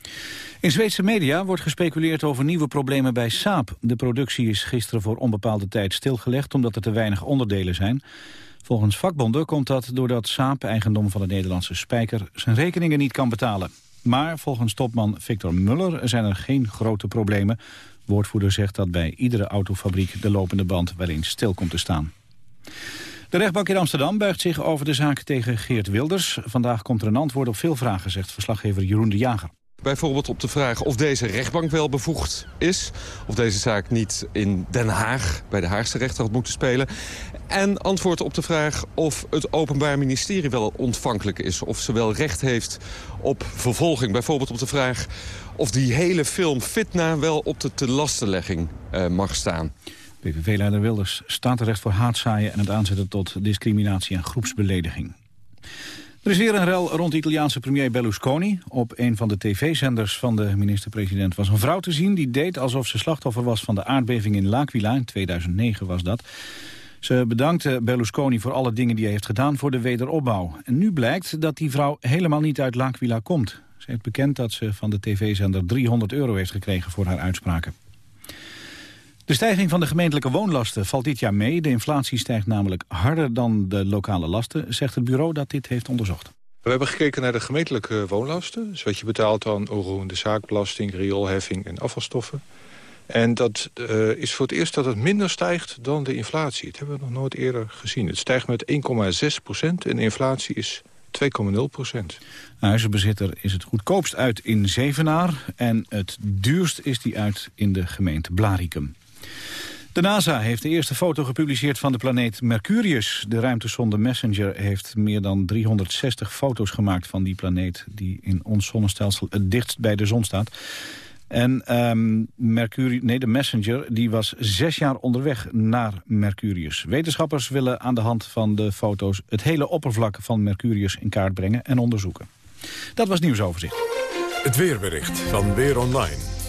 In Zweedse media wordt gespeculeerd over nieuwe problemen bij Saab. De productie is gisteren voor onbepaalde tijd stilgelegd omdat er te weinig onderdelen zijn. Volgens vakbonden komt dat doordat Saab, eigendom van de Nederlandse spijker, zijn rekeningen niet kan betalen. Maar volgens topman Victor Muller zijn er geen grote problemen. Woordvoerder zegt dat bij iedere autofabriek de lopende band wel eens stil komt te staan. De rechtbank in Amsterdam buigt zich over de zaak tegen Geert Wilders. Vandaag komt er een antwoord op veel vragen, zegt verslaggever Jeroen de Jager. Bijvoorbeeld op de vraag of deze rechtbank wel bevoegd is. Of deze zaak niet in Den Haag bij de Haagse rechter had moeten spelen. En antwoord op de vraag of het Openbaar Ministerie wel ontvankelijk is. Of ze wel recht heeft op vervolging. Bijvoorbeeld op de vraag of die hele film Fitna wel op de telastenlegging uh, mag staan. PVV-leider Wilders staat terecht voor haatzaaien en het aanzetten tot discriminatie en groepsbelediging. Er is weer een rel rond de Italiaanse premier Berlusconi. Op een van de tv-zenders van de minister-president was een vrouw te zien... die deed alsof ze slachtoffer was van de aardbeving in L'Aquila. In 2009 was dat. Ze bedankte Berlusconi voor alle dingen die hij heeft gedaan voor de wederopbouw. En nu blijkt dat die vrouw helemaal niet uit L'Aquila komt. Ze heeft bekend dat ze van de tv-zender 300 euro heeft gekregen voor haar uitspraken. De stijging van de gemeentelijke woonlasten valt dit jaar mee. De inflatie stijgt namelijk harder dan de lokale lasten, zegt het bureau dat dit heeft onderzocht. We hebben gekeken naar de gemeentelijke woonlasten. Dus wat je betaalt aan de zaakbelasting, rioolheffing en afvalstoffen. En dat uh, is voor het eerst dat het minder stijgt dan de inflatie. Dat hebben we nog nooit eerder gezien. Het stijgt met 1,6 procent en de inflatie is 2,0 procent. Huizenbezitter is het goedkoopst uit in Zevenaar... en het duurst is die uit in de gemeente Blaricum. De NASA heeft de eerste foto gepubliceerd van de planeet Mercurius. De ruimtesonde Messenger heeft meer dan 360 foto's gemaakt van die planeet... die in ons zonnestelsel het dichtst bij de zon staat. En um, nee, de Messenger die was zes jaar onderweg naar Mercurius. Wetenschappers willen aan de hand van de foto's... het hele oppervlak van Mercurius in kaart brengen en onderzoeken. Dat was nieuwsoverzicht. Het weerbericht van Weer Online.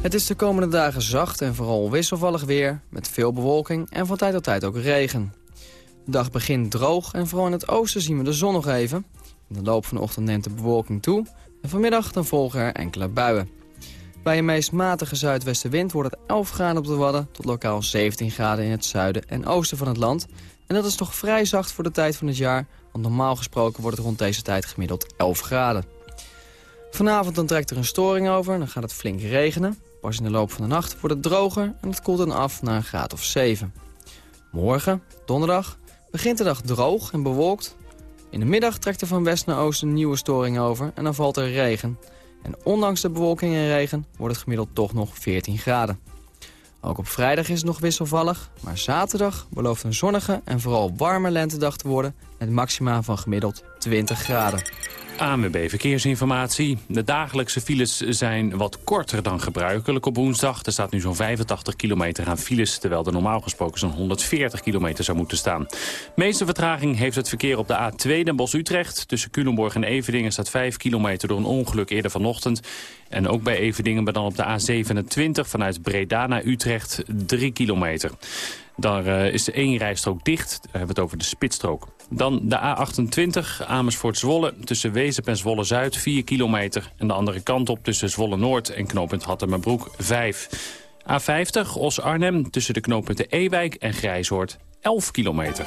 Het is de komende dagen zacht en vooral wisselvallig weer... met veel bewolking en van tijd tot tijd ook regen. De dag begint droog en vooral in het oosten zien we de zon nog even. In de loop van de ochtend neemt de bewolking toe... en vanmiddag dan volgen er enkele buien. Bij een meest matige zuidwestenwind wordt het 11 graden op de Wadden... tot lokaal 17 graden in het zuiden en oosten van het land. En dat is toch vrij zacht voor de tijd van het jaar... want normaal gesproken wordt het rond deze tijd gemiddeld 11 graden. Vanavond dan trekt er een storing over dan gaat het flink regenen. Pas in de loop van de nacht wordt het droger en het koelt dan af naar een graad of 7. Morgen, donderdag, begint de dag droog en bewolkt. In de middag trekt er van west naar oosten een nieuwe storing over en dan valt er regen. En ondanks de bewolking en regen wordt het gemiddeld toch nog 14 graden. Ook op vrijdag is het nog wisselvallig, maar zaterdag belooft een zonnige en vooral warme lentedag te worden... met maxima van gemiddeld 20 graden. ANWB Verkeersinformatie. De dagelijkse files zijn wat korter dan gebruikelijk op woensdag. Er staat nu zo'n 85 kilometer aan files... terwijl er normaal gesproken zo'n 140 kilometer zou moeten staan. meeste vertraging heeft het verkeer op de A2 Den Bosch-Utrecht. Tussen Culemborg en Evedingen staat 5 kilometer door een ongeluk eerder vanochtend. En ook bij Evedingen, maar dan op de A27 vanuit Breda naar Utrecht 3 kilometer. Daar uh, is één rijstrook dicht. Daar hebben we het over de spitsstrook. Dan de A28 Amersfoort-Zwolle tussen Wezep en Zwolle-Zuid 4 kilometer. En de andere kant op tussen Zwolle-Noord en knooppunt Hattemerbroek 5. A50 Os-Arnhem tussen de knooppunten Ewijk en Grijshoort 11 kilometer.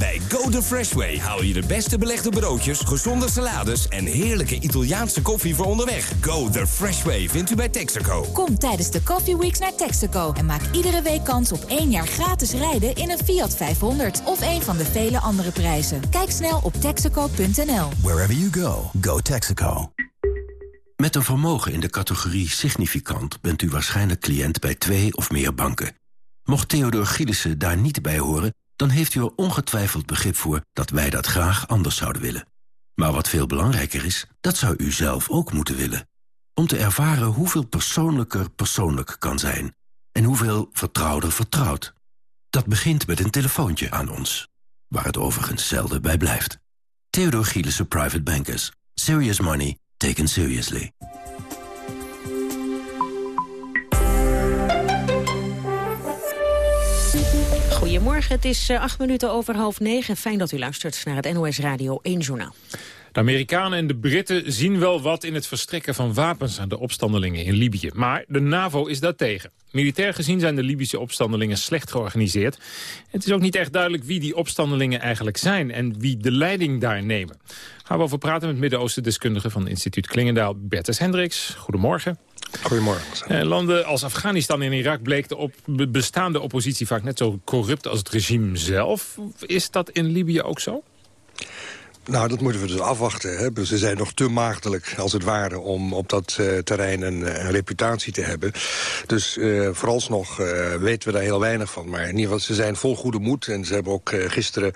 Bij Go The Fresh Way haal je de beste belegde broodjes, gezonde salades en heerlijke Italiaanse koffie voor onderweg. Go The Fresh Way vindt u bij Texaco. Kom tijdens de Coffee Weeks naar Texaco en maak iedere week kans op één jaar gratis rijden in een Fiat 500 of een van de vele andere prijzen. Kijk snel op texaco.nl. Wherever you go, go Texaco. Met een vermogen in de categorie significant bent u waarschijnlijk cliënt bij twee of meer banken. Mocht Theodor Gielissen daar niet bij horen dan heeft u er ongetwijfeld begrip voor dat wij dat graag anders zouden willen. Maar wat veel belangrijker is, dat zou u zelf ook moeten willen. Om te ervaren hoeveel persoonlijker persoonlijk kan zijn... en hoeveel vertrouwder vertrouwd. Dat begint met een telefoontje aan ons, waar het overigens zelden bij blijft. Theodor Gielissen Private Bankers. Serious money taken seriously. Goedemorgen, het is uh, acht minuten over half negen. Fijn dat u luistert naar het NOS Radio 1 Journaal. De Amerikanen en de Britten zien wel wat in het verstrekken van wapens aan de opstandelingen in Libië. Maar de NAVO is daar tegen. Militair gezien zijn de Libische opstandelingen slecht georganiseerd. Het is ook niet echt duidelijk wie die opstandelingen eigenlijk zijn en wie de leiding daar nemen. Gaan we over praten met Midden-Oosten-deskundige van instituut Klingendaal, Bertus Hendricks. Goedemorgen. Goedemorgen. Eh, landen als Afghanistan en Irak bleek de op bestaande oppositie vaak net zo corrupt als het regime zelf. Is dat in Libië ook zo? Nou, dat moeten we dus afwachten. Hè. Ze zijn nog te maagdelijk, als het ware, om op dat uh, terrein een, eh, een, reputatie te hebben. Dus uh, vooralsnog uh, weten we daar heel weinig van. Maar in ieder geval, ze zijn vol goede moed. En ze hebben ook gisteren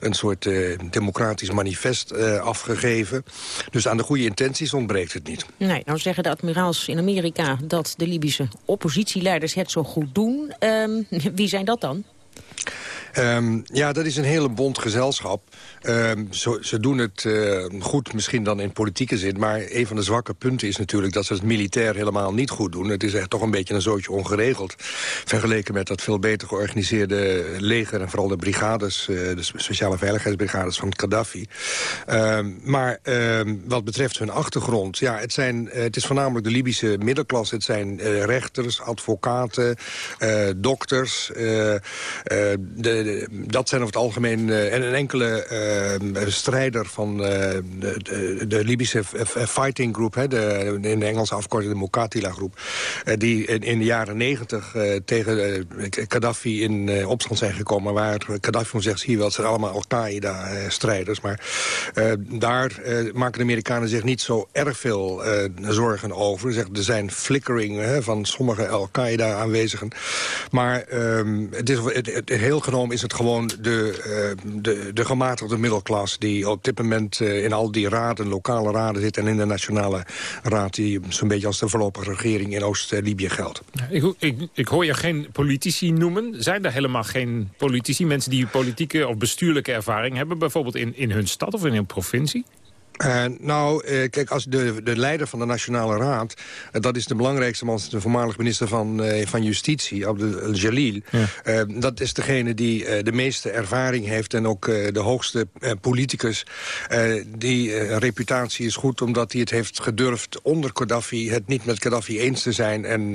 een soort democratisch manifest afgegeven. Dus aan de goede intenties ontbreekt het niet. Nee, nou zeggen de admiraals in Amerika dat de Libische oppositieleiders het zo goed doen. Um, wie zijn dat dan? Um, ja, dat is een hele bond gezelschap. Ehm, ze doen het uh, goed, misschien dan in politieke zin. Maar een van de zwakke punten is natuurlijk dat ze het militair helemaal niet goed doen. Het is echt toch een beetje een zootje ongeregeld. Vergeleken met dat veel beter georganiseerde leger... en vooral de brigades, uh, de speciale veiligheidsbrigades van Gaddafi. Ehm, maar ehm, wat betreft hun achtergrond... ja, het, zijn, uh, het is voornamelijk de Libische middenklasse. Het zijn rechters, advocaten, dokters. Dat zijn over het algemeen... en een enkele strijder van uh, de, de, de, Libische fighting group... Hè, in de Engelse afkorting de Mokatila-groep... Uh, die in, in, de jaren negentig tegen Gaddafi in opstand zijn gekomen... waar Gaddafi van zegt, zie je wel, het zijn allemaal Al-Qaeda-strijders. Maar daar maken de Amerikanen zich niet zo erg veel zorgen over. Zeg, er zijn flickering hè, van sommige Al-Qaeda-aanwezigen. Maar ehm, het is, het, heel genomen is het gewoon de, de, de gematigde middelklas... die op dit moment uh, in al die raden, lokale raden zit... en in de nationale raad die zo'n beetje als de voorlopige regering in Oost-Libië geldt. Ik, ik, ik, hoor je geen politici noemen. Zijn er helemaal geen politici, mensen die politieke of bestuurlijke ervaring hebben... bijvoorbeeld in, in hun stad of in hun provincie? Uh, nou, uh, kijk, als de, de leider van de Nationale Raad... Uh, dat is de belangrijkste man, de voormalig minister van, van Justitie, Abdel Jalil. Ja. dat is degene die de meeste ervaring heeft... en ook de hoogste politicus. die reputatie is goed omdat hij het heeft gedurfd onder Gaddafi... het niet met Gaddafi eens te zijn. En,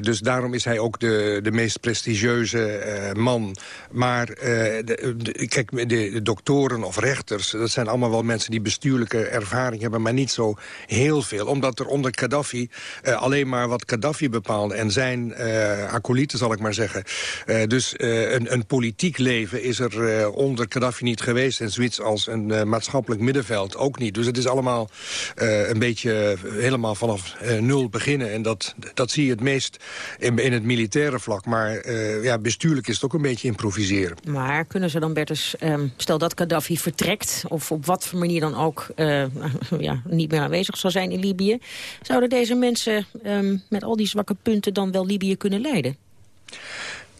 dus daarom is hij ook de, de meest prestigieuze man. Maar de, de, kijk, de, de doktoren of rechters, dat zijn allemaal wel mensen... die bestuurlijke ervaring hebben, maar niet zo heel veel. Omdat er onder Gaddafi uh, alleen maar wat Gaddafi bepaalde... en zijn uh, acolyten, zal ik maar zeggen. Uh, dus een, een, politiek leven is er onder Gaddafi niet geweest... en zoiets als een maatschappelijk middenveld ook niet. Dus het is allemaal een beetje helemaal vanaf nul beginnen. En dat, dat zie je het meest in, in het militaire vlak. Maar ja, bestuurlijk is het ook een beetje improviseren. Maar kunnen ze dan, Bertus, um, stel dat Gaddafi vertrekt... of op wat voor manier dan ook uh, ja, niet meer aanwezig zal zijn in Libië. Zouden deze mensen um, met al die zwakke punten dan wel Libië kunnen leiden?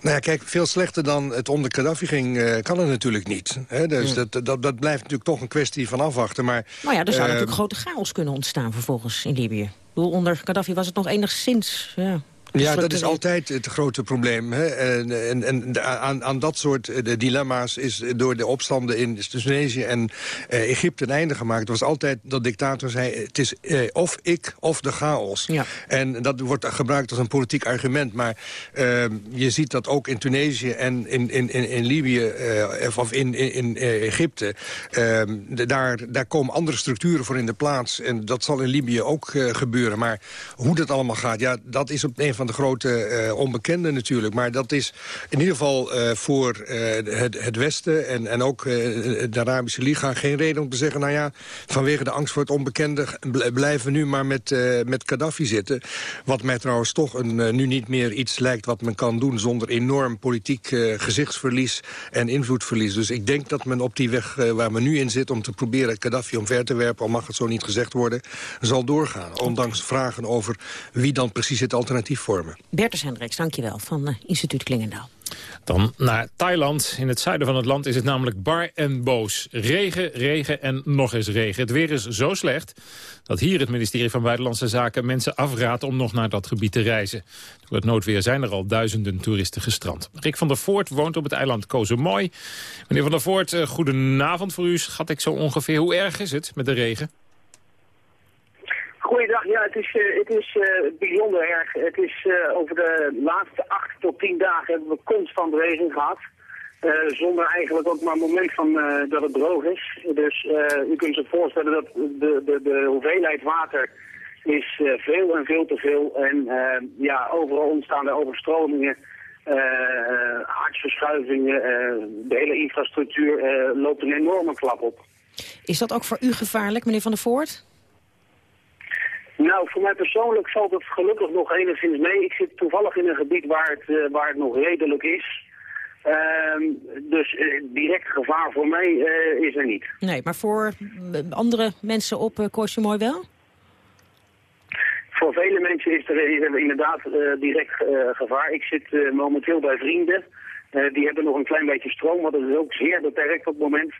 Nou ja, kijk, veel slechter dan het onder Gaddafi ging, uh, kan het natuurlijk niet. Hè? Dus dat, dat, dat blijft natuurlijk toch een kwestie van afwachten. Maar, nou ja, er zou uh, natuurlijk grote chaos kunnen ontstaan vervolgens in Libië. Onder Gaddafi was het nog enigszins... Ja, ja, dat is altijd het grote probleem. Hè? En, en, en aan, aan, dat soort eh, dilemma's is door de opstanden in Tunesië en uh, Egypte een einde gemaakt. Het was altijd dat dictator zei, het is uh, of ik of de chaos. Ja. En dat wordt gebruikt als een politiek argument. Maar uh, je ziet dat ook in Tunesië en in, in, in, in Libië of in, in, in Egypte. Ehm, daar, daar komen andere structuren voor in de plaats. En dat zal in Libië ook gebeuren. Maar hoe dat allemaal gaat, ja, dat is op een van de grote uh, onbekenden natuurlijk. Maar dat is in ieder geval uh, voor uh, het, het, Westen en, en ook de Arabische Liga geen reden om te zeggen... nou ja, vanwege de angst voor het onbekende blijven we nu maar met, met Gaddafi zitten. Wat mij trouwens toch een, nu niet meer iets lijkt wat men kan doen... zonder enorm politiek gezichtsverlies en invloedverlies. Dus ik denk dat men op die weg waar men nu in zit... om te proberen Gaddafi omver te werpen, al mag het zo niet gezegd worden... zal doorgaan. Ondanks vragen over wie dan precies het alternatief vormen. Bertus Hendricks, dankjewel, van uh, instituut Klingendaal. Dan naar Thailand. In het zuiden van het land is het namelijk bar en boos. Regen, regen en nog eens regen. Het weer is zo slecht dat hier het ministerie van Buitenlandse Zaken mensen afraadt om nog naar dat gebied te reizen. Door het noodweer zijn er al duizenden toeristen gestrand. Rick van der Voort woont op het eiland Kozemooi. Meneer van der Voort, uh, goedenavond voor u. Schat ik zo ongeveer. Hoe erg is het met de regen? Goeiedag, ja, het is, uh, het is uh, bijzonder erg. Het is uh, over de laatste acht tot tien dagen hebben we constant regen gehad. zonder eigenlijk ook maar een moment van dat het droog is. Dus u kunt zich voorstellen dat de, de, de hoeveelheid water is veel en veel te veel. En ja, overal ontstaan er overstromingen, hartsverschuivingen. de hele infrastructuur loopt een enorme klap op. Is dat ook voor u gevaarlijk, meneer Van der Voort? Nou, voor mij persoonlijk valt het gelukkig nog enigszins mee. Ik zit toevallig in een gebied waar het, uh, waar het nog redelijk is. Uh, dus uh, direct gevaar voor mij uh, is er niet. Nee, maar voor andere mensen op uh, Mooi wel? Voor vele mensen is er, is er inderdaad direct gevaar. Ik zit momenteel bij vrienden. die hebben nog een klein beetje stroom, want dat is ook zeer beperkt op het moment.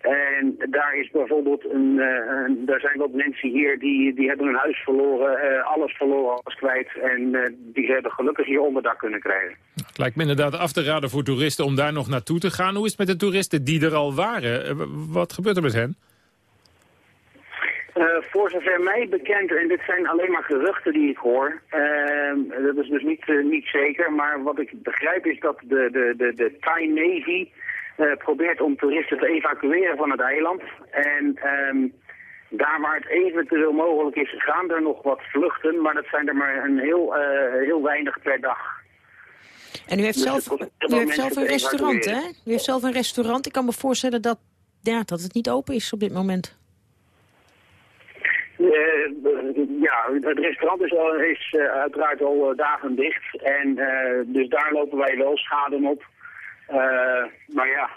En daar is bijvoorbeeld een, uh, een, daar zijn wat mensen hier die, die hebben hun huis verloren, uh, alles verloren, alles kwijt. En uh, die hebben gelukkig hier onderdak kunnen krijgen. Het lijkt me inderdaad af te raden voor toeristen om daar nog naartoe te gaan. Hoe is het met de toeristen die er al waren? wat gebeurt er met hen? Uh, voor zover mij bekend, en dit zijn alleen maar geruchten die ik hoor, uh, dat is dus niet, uh, niet zeker, maar wat ik begrijp is dat de, de, de, de Thai Navy probeert om toeristen te evacueren van het eiland. En um, daar waar het eventueel mogelijk is, gaan er nog wat vluchten, maar dat zijn er maar een heel, heel weinig per dag. En u heeft dus zelf, u heeft zelf een restaurant, hè? U heeft zelf een restaurant. Ik kan me voorstellen dat, ja, dat het niet open is op dit moment. Uh, ja, het restaurant is, al, is uiteraard al dagen dicht. En dus daar lopen wij wel schade op. maar ja,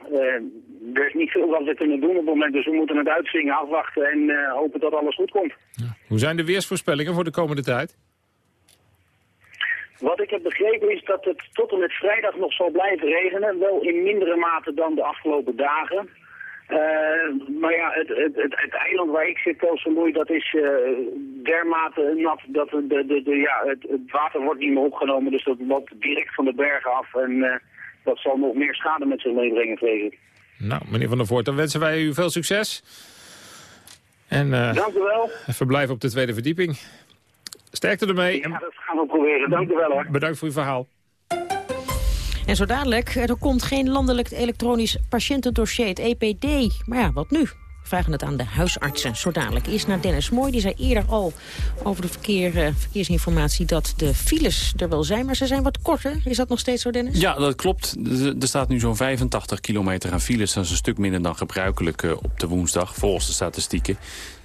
er is niet veel wat we kunnen doen op het moment. Dus we moeten het uitzingen, afwachten en hopen dat alles goed komt. Ja. Hoe zijn de weersvoorspellingen voor de komende tijd? Wat ik heb begrepen is dat het tot en met vrijdag nog zal blijven regenen. Wel in mindere mate dan de afgelopen dagen. Maar ja, het, het, het, het, eiland waar ik zit, Kosomoei, dat is dermate nat dat de, de, de, ja, het, water wordt niet meer opgenomen. Dus dat loopt direct van de bergen af. En dat zal nog meer schade met zich meebrengen, vrees ik. Nou, meneer Van der Voort, dan wensen wij u veel succes. En, Dank u wel. Verblijf op de tweede verdieping. Sterkte ermee. Ja, dat gaan we proberen. Dank u wel hoor. Bedankt voor uw verhaal. En zo dadelijk, er komt geen landelijk elektronisch patiëntendossier, het EPD. Maar ja, wat nu? Vragen het aan de huisartsen. Zo dadelijk. Eerst naar Dennis Mooi. Die zei eerder al over de verkeer, uh, verkeersinformatie... dat de files er wel zijn, maar ze zijn wat korter. Is dat nog steeds zo, Dennis? Ja, dat klopt. Er staat nu zo'n 85 kilometer aan files. Dat is een stuk minder dan gebruikelijk uh, op de woensdag, volgens de statistieken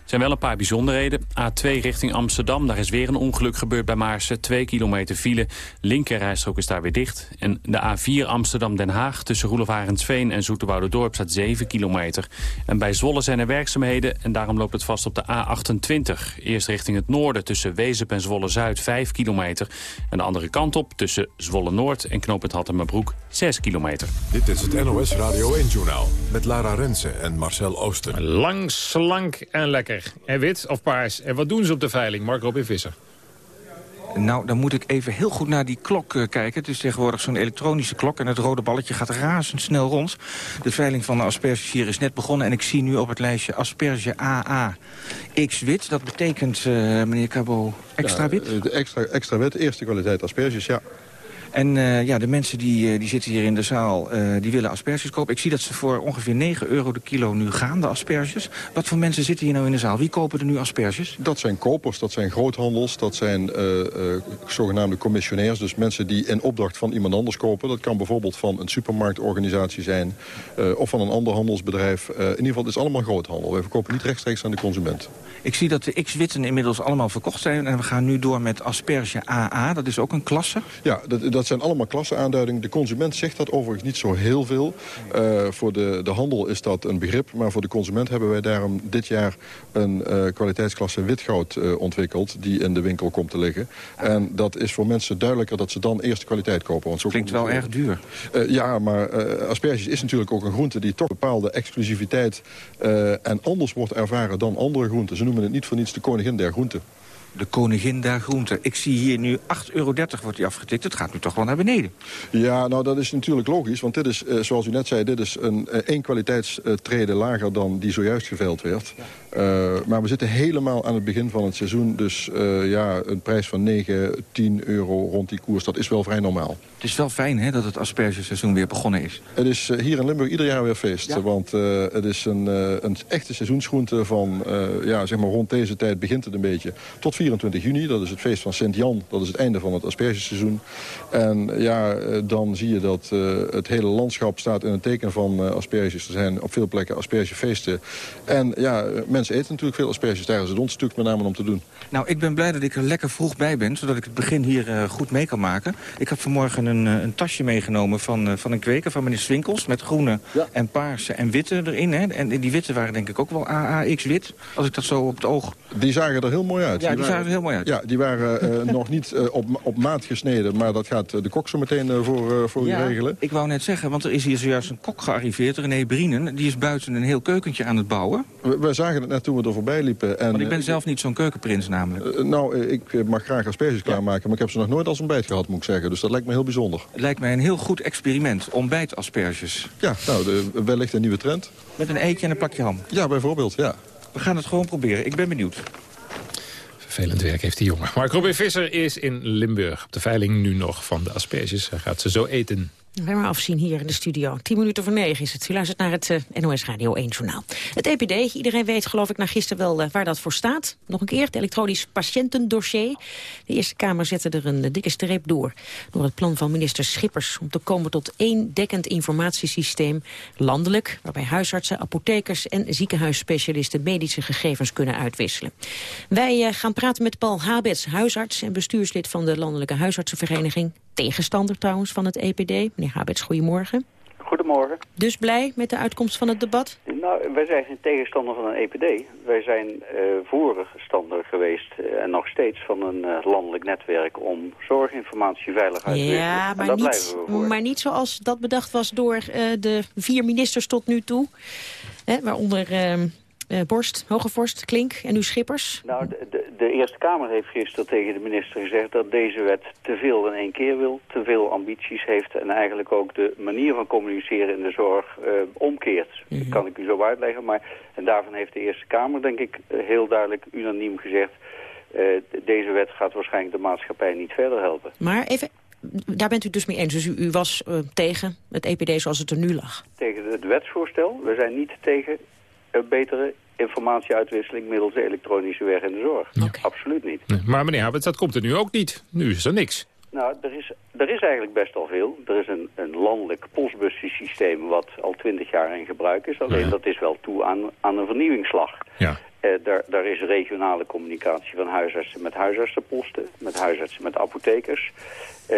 zijn wel een paar bijzonderheden. A2 richting Amsterdam, daar is weer een ongeluk gebeurd bij Maarsen. Twee kilometer file, linkerrijstrook is daar weer dicht. En de A4 Amsterdam-Den Haag tussen Roelof Arendsveen en Dorp staat 7 kilometer. En bij Zwolle zijn er werkzaamheden en daarom loopt het vast op de A28. Eerst richting het noorden tussen Wezep en Zwolle-Zuid 5 kilometer. En de andere kant op tussen Zwolle-Noord en Knoop het Hattemerbroek 6 kilometer. Dit is het NOS Radio 1-journaal met Lara Rensen en Marcel Ooster. Lang, slank en lekker. En wit of paars. En wat doen ze op de veiling? Mark Robin Visser. Nou, dan moet ik even heel goed naar die klok uh, kijken. Het is tegenwoordig zo'n elektronische klok en het rode balletje gaat razendsnel rond. De veiling van de asperges hier is net begonnen en ik zie nu op het lijstje asperge AA X-wit. Dat betekent, uh, meneer Cabo, extra wit? Ja, extra, extra wit, eerste kwaliteit asperges, ja. En uh, ja, de mensen die, uh, die zitten hier in de zaal, uh, die willen asperges kopen. Ik zie dat ze voor ongeveer 9 euro de kilo nu gaan, de asperges. Wat voor mensen zitten hier nou in de zaal? Wie kopen er nu asperges? Dat zijn kopers, dat zijn groothandels, dat zijn zogenaamde commissionairs. Dus mensen die in opdracht van iemand anders kopen. Dat kan bijvoorbeeld van een supermarktorganisatie zijn of van een ander handelsbedrijf. in ieder geval, het is allemaal groothandel. Wij verkopen niet rechtstreeks aan de consument. Ik zie dat de X-witten inmiddels allemaal verkocht zijn. En we gaan nu door met asperge AA, dat is ook een klasse? Ja, dat, dat zijn allemaal klasseaanduidingen. De consument zegt dat overigens niet zo heel veel. Uh, voor de, de handel is dat een begrip. Maar voor de consument hebben wij daarom dit jaar een uh, kwaliteitsklasse witgoud uh, ontwikkeld. Die in de winkel komt te liggen. En dat is voor mensen duidelijker dat ze dan eerst de kwaliteit kopen. Want zo Klinkt wel erg duur. ja, maar asperges is natuurlijk ook een groente die toch bepaalde exclusiviteit en anders wordt ervaren dan andere groenten. Ze noemen het niet voor niets de koningin der groenten de koningin der groenten. Ik zie hier nu 8,30 euro wordt die afgetikt. Het gaat nu toch wel naar beneden. Ja, nou dat is natuurlijk logisch. Want dit is, eh, zoals u net zei, dit is een eh, één kwaliteitstreden lager dan die zojuist geveild werd. Ja. Uh, maar we zitten helemaal aan het begin van het seizoen. Dus uh, ja, een prijs van 9, 10 euro rond die koers, dat is wel vrij normaal. Het is wel fijn hè, dat het aspergeseizoen weer begonnen is. Het is uh, hier in Limburg ieder jaar weer feest. Ja. Want het is een, een echte seizoensgroente van, ja, zeg maar rond deze tijd begint het een beetje. Tot 24 juni, dat is het feest van Sint-Jan. Dat is het einde van het aspergeseizoen. En ja, dan zie je dat het hele landschap staat in het teken van asperges. Er zijn op veel plekken aspergefeesten. En ja, mensen eten natuurlijk veel asperges tijdens het stuk met name om te doen. Nou, ik ben blij dat ik er lekker vroeg bij ben, zodat ik het begin hier uh, goed mee kan maken. Ik heb vanmorgen een, een tasje meegenomen van, uh, van een kweker, van meneer Swinkels... met groene ja. en paarse en witte erin. Hè? En die witte waren denk ik ook wel AAX wit, als ik dat zo op het oog... Die zagen er heel mooi uit. Ja, die, die zagen er heel mooi uit. Ja, die waren eh, nog niet eh, op, op maat gesneden, maar dat gaat de kok zo meteen voor, voor ja, u regelen. ik wou net zeggen, want er is hier zojuist een kok gearriveerd, René Brienen. Die is buiten een heel keukentje aan het bouwen. We, we zagen het net toen we er voorbij liepen. En, want ik ben zelf niet zo'n keukenprins namelijk. nou, ik mag graag asperges klaarmaken, maar ik heb ze nog nooit als ontbijt gehad, moet ik zeggen. Dus dat lijkt me heel bijzonder. Het lijkt mij een heel goed experiment, ontbijtasperges. Ja, nou, de, wellicht een nieuwe trend. Met een eitje en een plakje ham. Ja, bijvoorbeeld, ja. We gaan het gewoon proberen. Ik ben benieuwd. Vervelend werk heeft die jongen. Mark Robin Visser is in Limburg. Op de veiling nu nog van de asperges. Hij gaat ze zo eten. We maar afzien hier in de studio. 10 minuten voor negen is het. U luistert naar het uh, NOS Radio 1 journaal. Het EPD, iedereen weet geloof ik na gisteren wel uh, waar dat voor staat. Nog een keer, het elektronisch patiëntendossier. De Eerste Kamer zette er een uh, dikke streep door. Door het plan van minister Schippers om te komen tot één dekkend informatiesysteem. Landelijk, waarbij huisartsen, apothekers en ziekenhuisspecialisten medische gegevens kunnen uitwisselen. Wij gaan praten met Paul Habets, huisarts en bestuurslid van de Landelijke Huisartsenvereniging. Tegenstander trouwens van het EPD. Meneer Habets, goedemorgen. Goedemorgen. Dus blij met de uitkomst van het debat? Nou, wij zijn geen tegenstander van een EPD. Wij zijn uh, voorstander geweest uh, en nog steeds van een uh, landelijk netwerk om zorginformatie veilig uit te Ja, maar, niet, maar niet zoals dat bedacht was door de vier ministers tot nu toe. Hè, waaronder uh, Borst, Hogevorst, Klink en nu Schippers? Nou, de, de, de, Eerste Kamer heeft gisteren tegen de minister gezegd... dat deze wet te veel in één keer wil, te veel ambities heeft... en eigenlijk ook de manier van communiceren in de zorg uh, omkeert. Dat kan ik u zo uitleggen. Maar, en daarvan heeft de Eerste Kamer, denk ik, heel duidelijk unaniem gezegd... Uh, deze wet gaat waarschijnlijk de maatschappij niet verder helpen. Maar even, daar bent u dus mee eens. Dus u, u was uh, tegen het EPD zoals het er nu lag? Tegen het wetsvoorstel. We zijn niet tegen betere informatieuitwisseling middels de elektronische weg in de zorg. Okay. Absoluut niet. Nee, maar meneer Habets, dat komt er nu ook niet. Nu is er niks. Nou, er is, er is eigenlijk best al veel. Er is een, een landelijk postbussysteem wat al twintig jaar in gebruik is. Alleen ja. dat is wel toe aan, aan een vernieuwingsslag. Ja. Uh, daar, daar is regionale communicatie van huisartsen met huisartsenposten, met huisartsen met apothekers. Uh,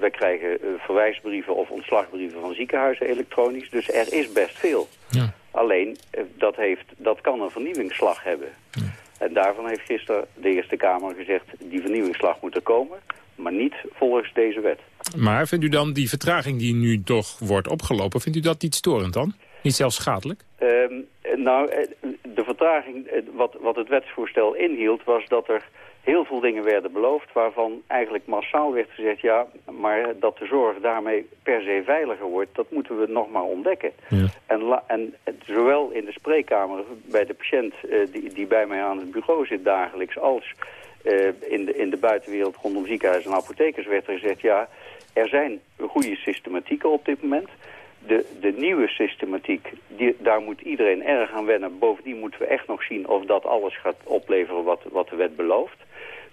we krijgen uh, verwijsbrieven of ontslagbrieven van ziekenhuizen elektronisch. Dus er is best veel. Ja. Alleen, dat, heeft, dat kan een vernieuwingsslag hebben. Ja. En daarvan heeft gisteren de Eerste Kamer gezegd... die vernieuwingsslag moet er komen, maar niet volgens deze wet. Maar vindt u dan die vertraging die nu toch wordt opgelopen... vindt u dat niet storend dan? Niet zelfs schadelijk? Um, nou, de vertraging, wat, wat het wetsvoorstel inhield... was dat er heel veel dingen werden beloofd... waarvan eigenlijk massaal werd gezegd... ja, maar dat de zorg daarmee per se veiliger wordt... dat moeten we nog maar ontdekken. Ja. En, la, en zowel in de spreekkamer bij de patiënt... Uh, die, die bij mij aan het bureau zit dagelijks... als uh, in, de, in de buitenwereld rondom ziekenhuizen en apothekers werd er gezegd... ja, er zijn goede systematieken op dit moment... De, de nieuwe systematiek, die, daar moet iedereen erg aan wennen. Bovendien moeten we echt nog zien of dat alles gaat opleveren wat, wat de wet belooft.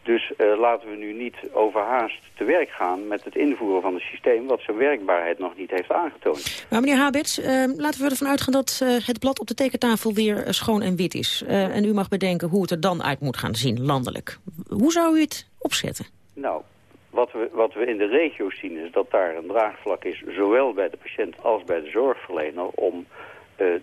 Dus uh, laten we nu niet overhaast te werk gaan met het invoeren van een systeem... wat zijn werkbaarheid nog niet heeft aangetoond. Maar meneer Habits, uh, laten we ervan uitgaan dat uh, het blad op de tekentafel weer schoon en wit is. en u mag bedenken hoe het er dan uit moet gaan zien, landelijk. Hoe zou u het opzetten? Nou, wat we, wat we in de regio's zien is dat daar een draagvlak is... zowel bij de patiënt als bij de zorgverlener... om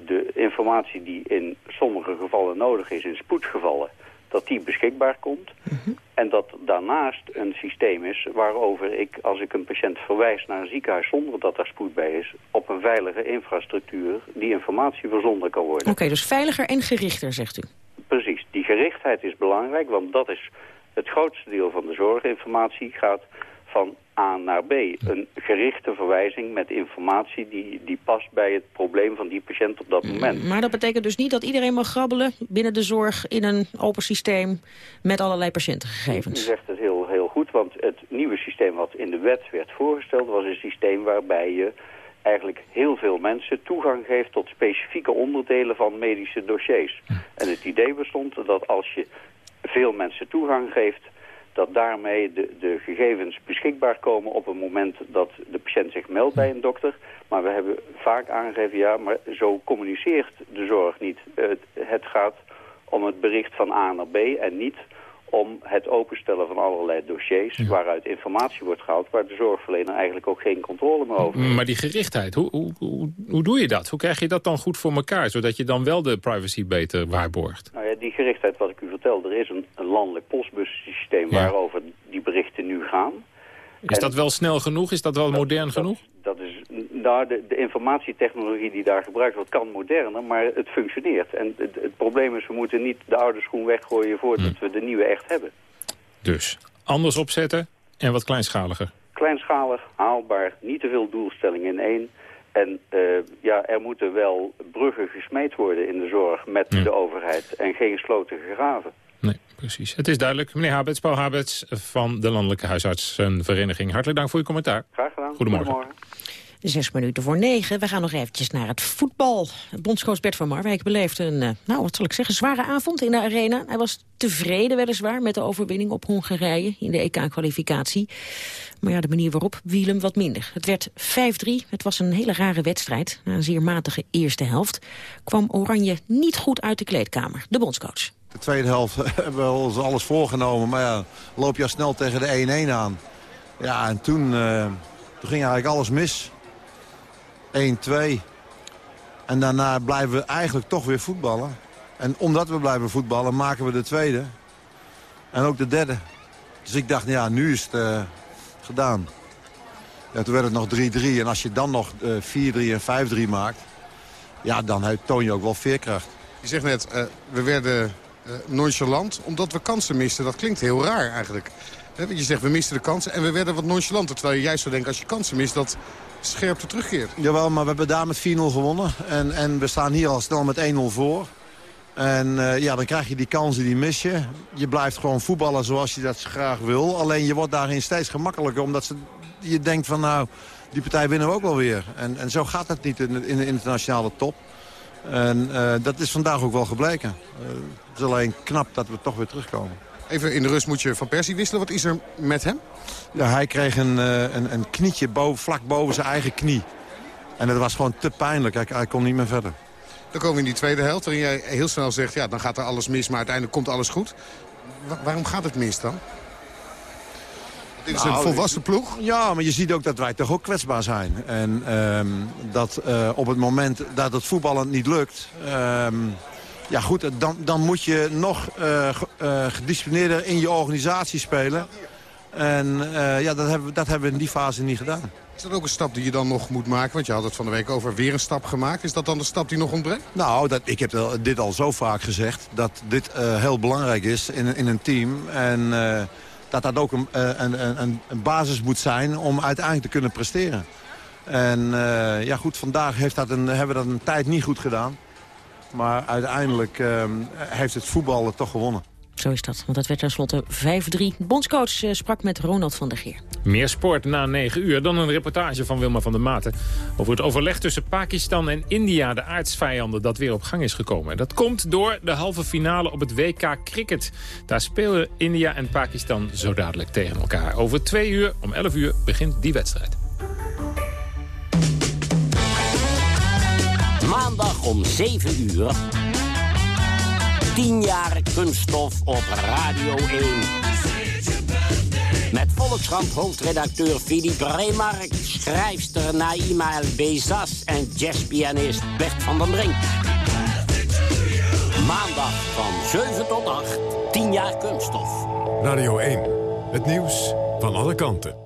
de informatie die in sommige gevallen nodig is in spoedgevallen dat die beschikbaar komt. Mm -hmm. En dat daarnaast een systeem is waarover ik, als ik een patiënt verwijs naar een ziekenhuis zonder dat daar spoed bij is, op een veilige infrastructuur die informatie verzonden kan worden. Oké, okay, dus veiliger en gerichter, zegt u? Precies. Die gerichtheid is belangrijk, want dat is het grootste deel van de zorginformatie gaat van A naar B. Een gerichte verwijzing met informatie die, die past bij het probleem van die patiënt op dat moment. Maar dat betekent dus niet dat iedereen mag grabbelen binnen de zorg in een open systeem met allerlei patiëntengegevens? U zegt het heel, heel goed, want het nieuwe systeem wat in de wet werd voorgesteld was een systeem waarbij je eigenlijk heel veel mensen toegang geeft tot specifieke onderdelen van medische dossiers. En het idee bestond dat als je veel mensen toegang geeft dat daarmee de, de gegevens beschikbaar komen op het moment dat de patiënt zich meldt bij een dokter. Maar we hebben vaak aangegeven, ja, maar zo communiceert de zorg niet. Het, het gaat om het bericht van A naar B en niet om het openstellen van allerlei dossiers... waaruit informatie wordt gehaald... waar de zorgverlener eigenlijk ook geen controle meer over heeft. Maar die gerichtheid, hoe, hoe, hoe, hoe doe je dat? Hoe krijg je dat dan goed voor elkaar... zodat je dan wel de privacy beter waarborgt? Nou ja, die gerichtheid wat ik u vertel, er is een, een landelijk postbussysteem... waarover die berichten nu gaan... Is dat wel snel genoeg? Is dat wel modern genoeg? Dat is, nou, de, de, informatietechnologie die daar gebruikt wordt kan moderner, maar het functioneert. En het, het probleem is, we moeten niet de oude schoen weggooien voordat hm. we de nieuwe echt hebben. Dus, anders opzetten en wat kleinschaliger? Kleinschalig, haalbaar, niet te veel doelstellingen in één. En uh, ja, er moeten wel bruggen gesmeed worden in de zorg met de overheid en geen gesloten graven. Precies. Het is duidelijk. Meneer Habets, Paul Habets van de Landelijke Huisartsenvereniging. Hartelijk dank voor uw commentaar. Graag gedaan. Goedemorgen. Goedemorgen. Zes minuten voor negen. We gaan nog eventjes naar het voetbal. Bondscoach Bert van Marwijk beleefde een, eh, nou wat zal ik zeggen, zware avond in de arena. Hij was tevreden weliswaar met de overwinning op Hongarije in de EK-kwalificatie. Maar ja, de manier waarop viel hem wat minder. Het werd 5-3. Het was een hele rare wedstrijd. Na een zeer matige eerste helft kwam Oranje niet goed uit de kleedkamer. De bondscoach. De tweede helft hebben we ons alles voorgenomen. Maar ja, loop je al snel tegen de 1-1 aan. Ja, en toen, uh, ging eigenlijk alles mis. 1-2. En daarna blijven we eigenlijk toch weer voetballen. En omdat we blijven voetballen, maken we de tweede. En ook de derde. Dus ik dacht, ja, nu is het uh, gedaan. Ja, toen werd het nog 3-3. En als je dan nog uh, 4-3 en 5-3 maakt... ja, dan toon je ook wel veerkracht. Je zegt net, uh, we werden nonchalant omdat we kansen misten. Dat klinkt heel raar eigenlijk. Je zegt, we misten de kansen en we werden wat nonchalanter. Terwijl je juist zou denken, als je kansen mist, dat scherpte terugkeert. Jawel, maar we hebben daar met 4-0 gewonnen. En, en we staan hier al snel met 1-0 voor. En uh, ja, dan krijg je die kansen, die mis je. Je blijft gewoon voetballen zoals je dat graag wil. Alleen je wordt daarin steeds gemakkelijker. Omdat ze, je denkt van nou, die partij winnen we ook wel weer. En, en zo gaat het niet in, in de internationale top. En uh, dat is vandaag ook wel gebleken. Uh, het is alleen knap dat we toch weer terugkomen. Even in de rust moet je Van Persie wisselen. Wat is er met hem? Ja, hij kreeg een, een, een knietje boven, vlak boven zijn eigen knie. En dat was gewoon te pijnlijk. Hij, hij kon niet meer verder. Dan komen we in die tweede helft waarin jij heel snel zegt... ja, dan gaat er alles mis, maar uiteindelijk komt alles goed. waarom gaat het mis dan? Dit is nou, een volwassen ploeg. Ja, maar je ziet ook dat wij toch ook kwetsbaar zijn. En um, dat uh, op het moment dat het voetballen niet lukt... Um, ja goed, dan, dan moet je nog uh, uh, gedisciplineerder in je organisatie spelen. En ja, dat hebben, dat hebben we in die fase niet gedaan. Is dat ook een stap die je dan nog moet maken? Want je had het van de week over weer een stap gemaakt. Is dat dan de stap die nog ontbreekt? Nou, dat, ik heb dit al zo vaak gezegd. Dat dit heel belangrijk is in, in een team. En dat dat ook een, een, een, een, basis moet zijn om uiteindelijk te kunnen presteren. En uh, ja goed, vandaag heeft dat een, hebben we dat een tijd niet goed gedaan. Maar uiteindelijk uh, heeft het voetballen toch gewonnen. Zo is dat, want dat werd tenslotte 5-3. Bondscoach uh, sprak met Ronald van der Geer. Meer sport na 9 uur dan een reportage van Wilma van der Maten... over het overleg tussen Pakistan en India, de aardsvijanden... dat weer op gang is gekomen. Dat komt door de halve finale op het WK Cricket. Daar spelen India en Pakistan zo dadelijk tegen elkaar. Over twee uur, om 11 uur, begint die wedstrijd. Maandag om 7 uur. 10 jaar kunststof op Radio 1. Met Volkskrant hoofdredacteur Philippe Remark, schrijfster Naima El Bezas en jazzpianist Bert van den Brink. Maandag van 7 tot 8, 10 jaar kunststof. Radio 1, het nieuws van alle kanten.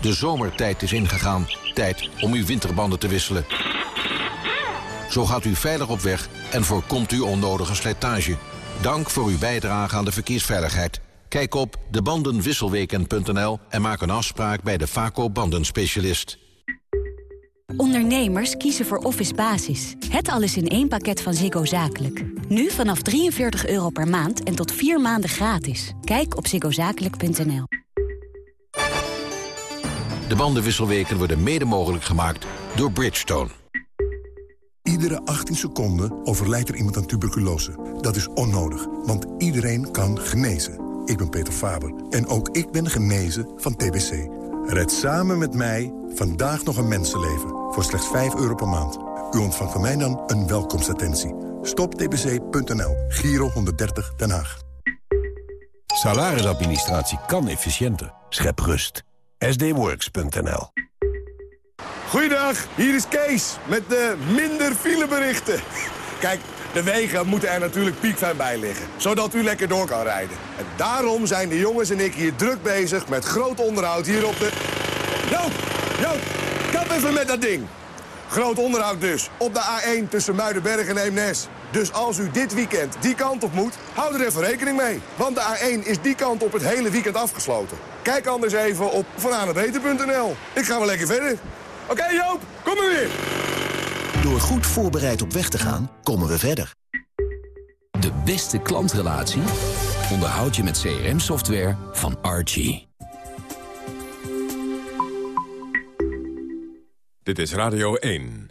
De zomertijd is ingegaan. Tijd om uw winterbanden te wisselen. Zo gaat u veilig op weg en voorkomt u onnodige slijtage. Dank voor uw bijdrage aan de verkeersveiligheid. Kijk op debandenwisselweken.nl en maak een afspraak bij de Vaco bandenspecialist. Ondernemers kiezen voor Office Basis. Het alles in één pakket van Ziggo Zakelijk. Nu vanaf 43 euro per maand en tot 4 maanden gratis. Kijk op ziggozakelijk.nl. De bandenwisselweken worden mede mogelijk gemaakt door Bridgestone. Iedere 18 seconden overlijdt er iemand aan tuberculose. Dat is onnodig, want iedereen kan genezen. Ik ben Peter Faber en ook ik ben genezen van TBC. Red samen met mij vandaag nog een mensenleven voor slechts 5 euro per maand. U ontvangt van mij dan een welkomstattentie. Stoptbc.nl, Giro 130 Den Haag. Salarisadministratie kan efficiënter. Schep rust. sdworks.nl Goeiedag, hier is Kees met de minder fileberichten. Kijk, de wegen moeten er natuurlijk piekfijn bij liggen, zodat u lekker door kan rijden. En daarom zijn de jongens en ik hier druk bezig met groot onderhoud hier op de... Joop, Joop, kap even met dat ding. Groot onderhoud dus, op de A1 tussen Muidenberg en Eemnes. Dus als u dit weekend die kant op moet, houd er even rekening mee. Want de A1 is die kant op het hele weekend afgesloten. Kijk anders even op vananetweten.nl. Ik ga wel lekker verder. Oké Joop, kom maar weer. Door goed voorbereid op weg te gaan, komen we verder. De beste klantrelatie onderhoud je met CRM-software van Archie. Dit is Radio 1.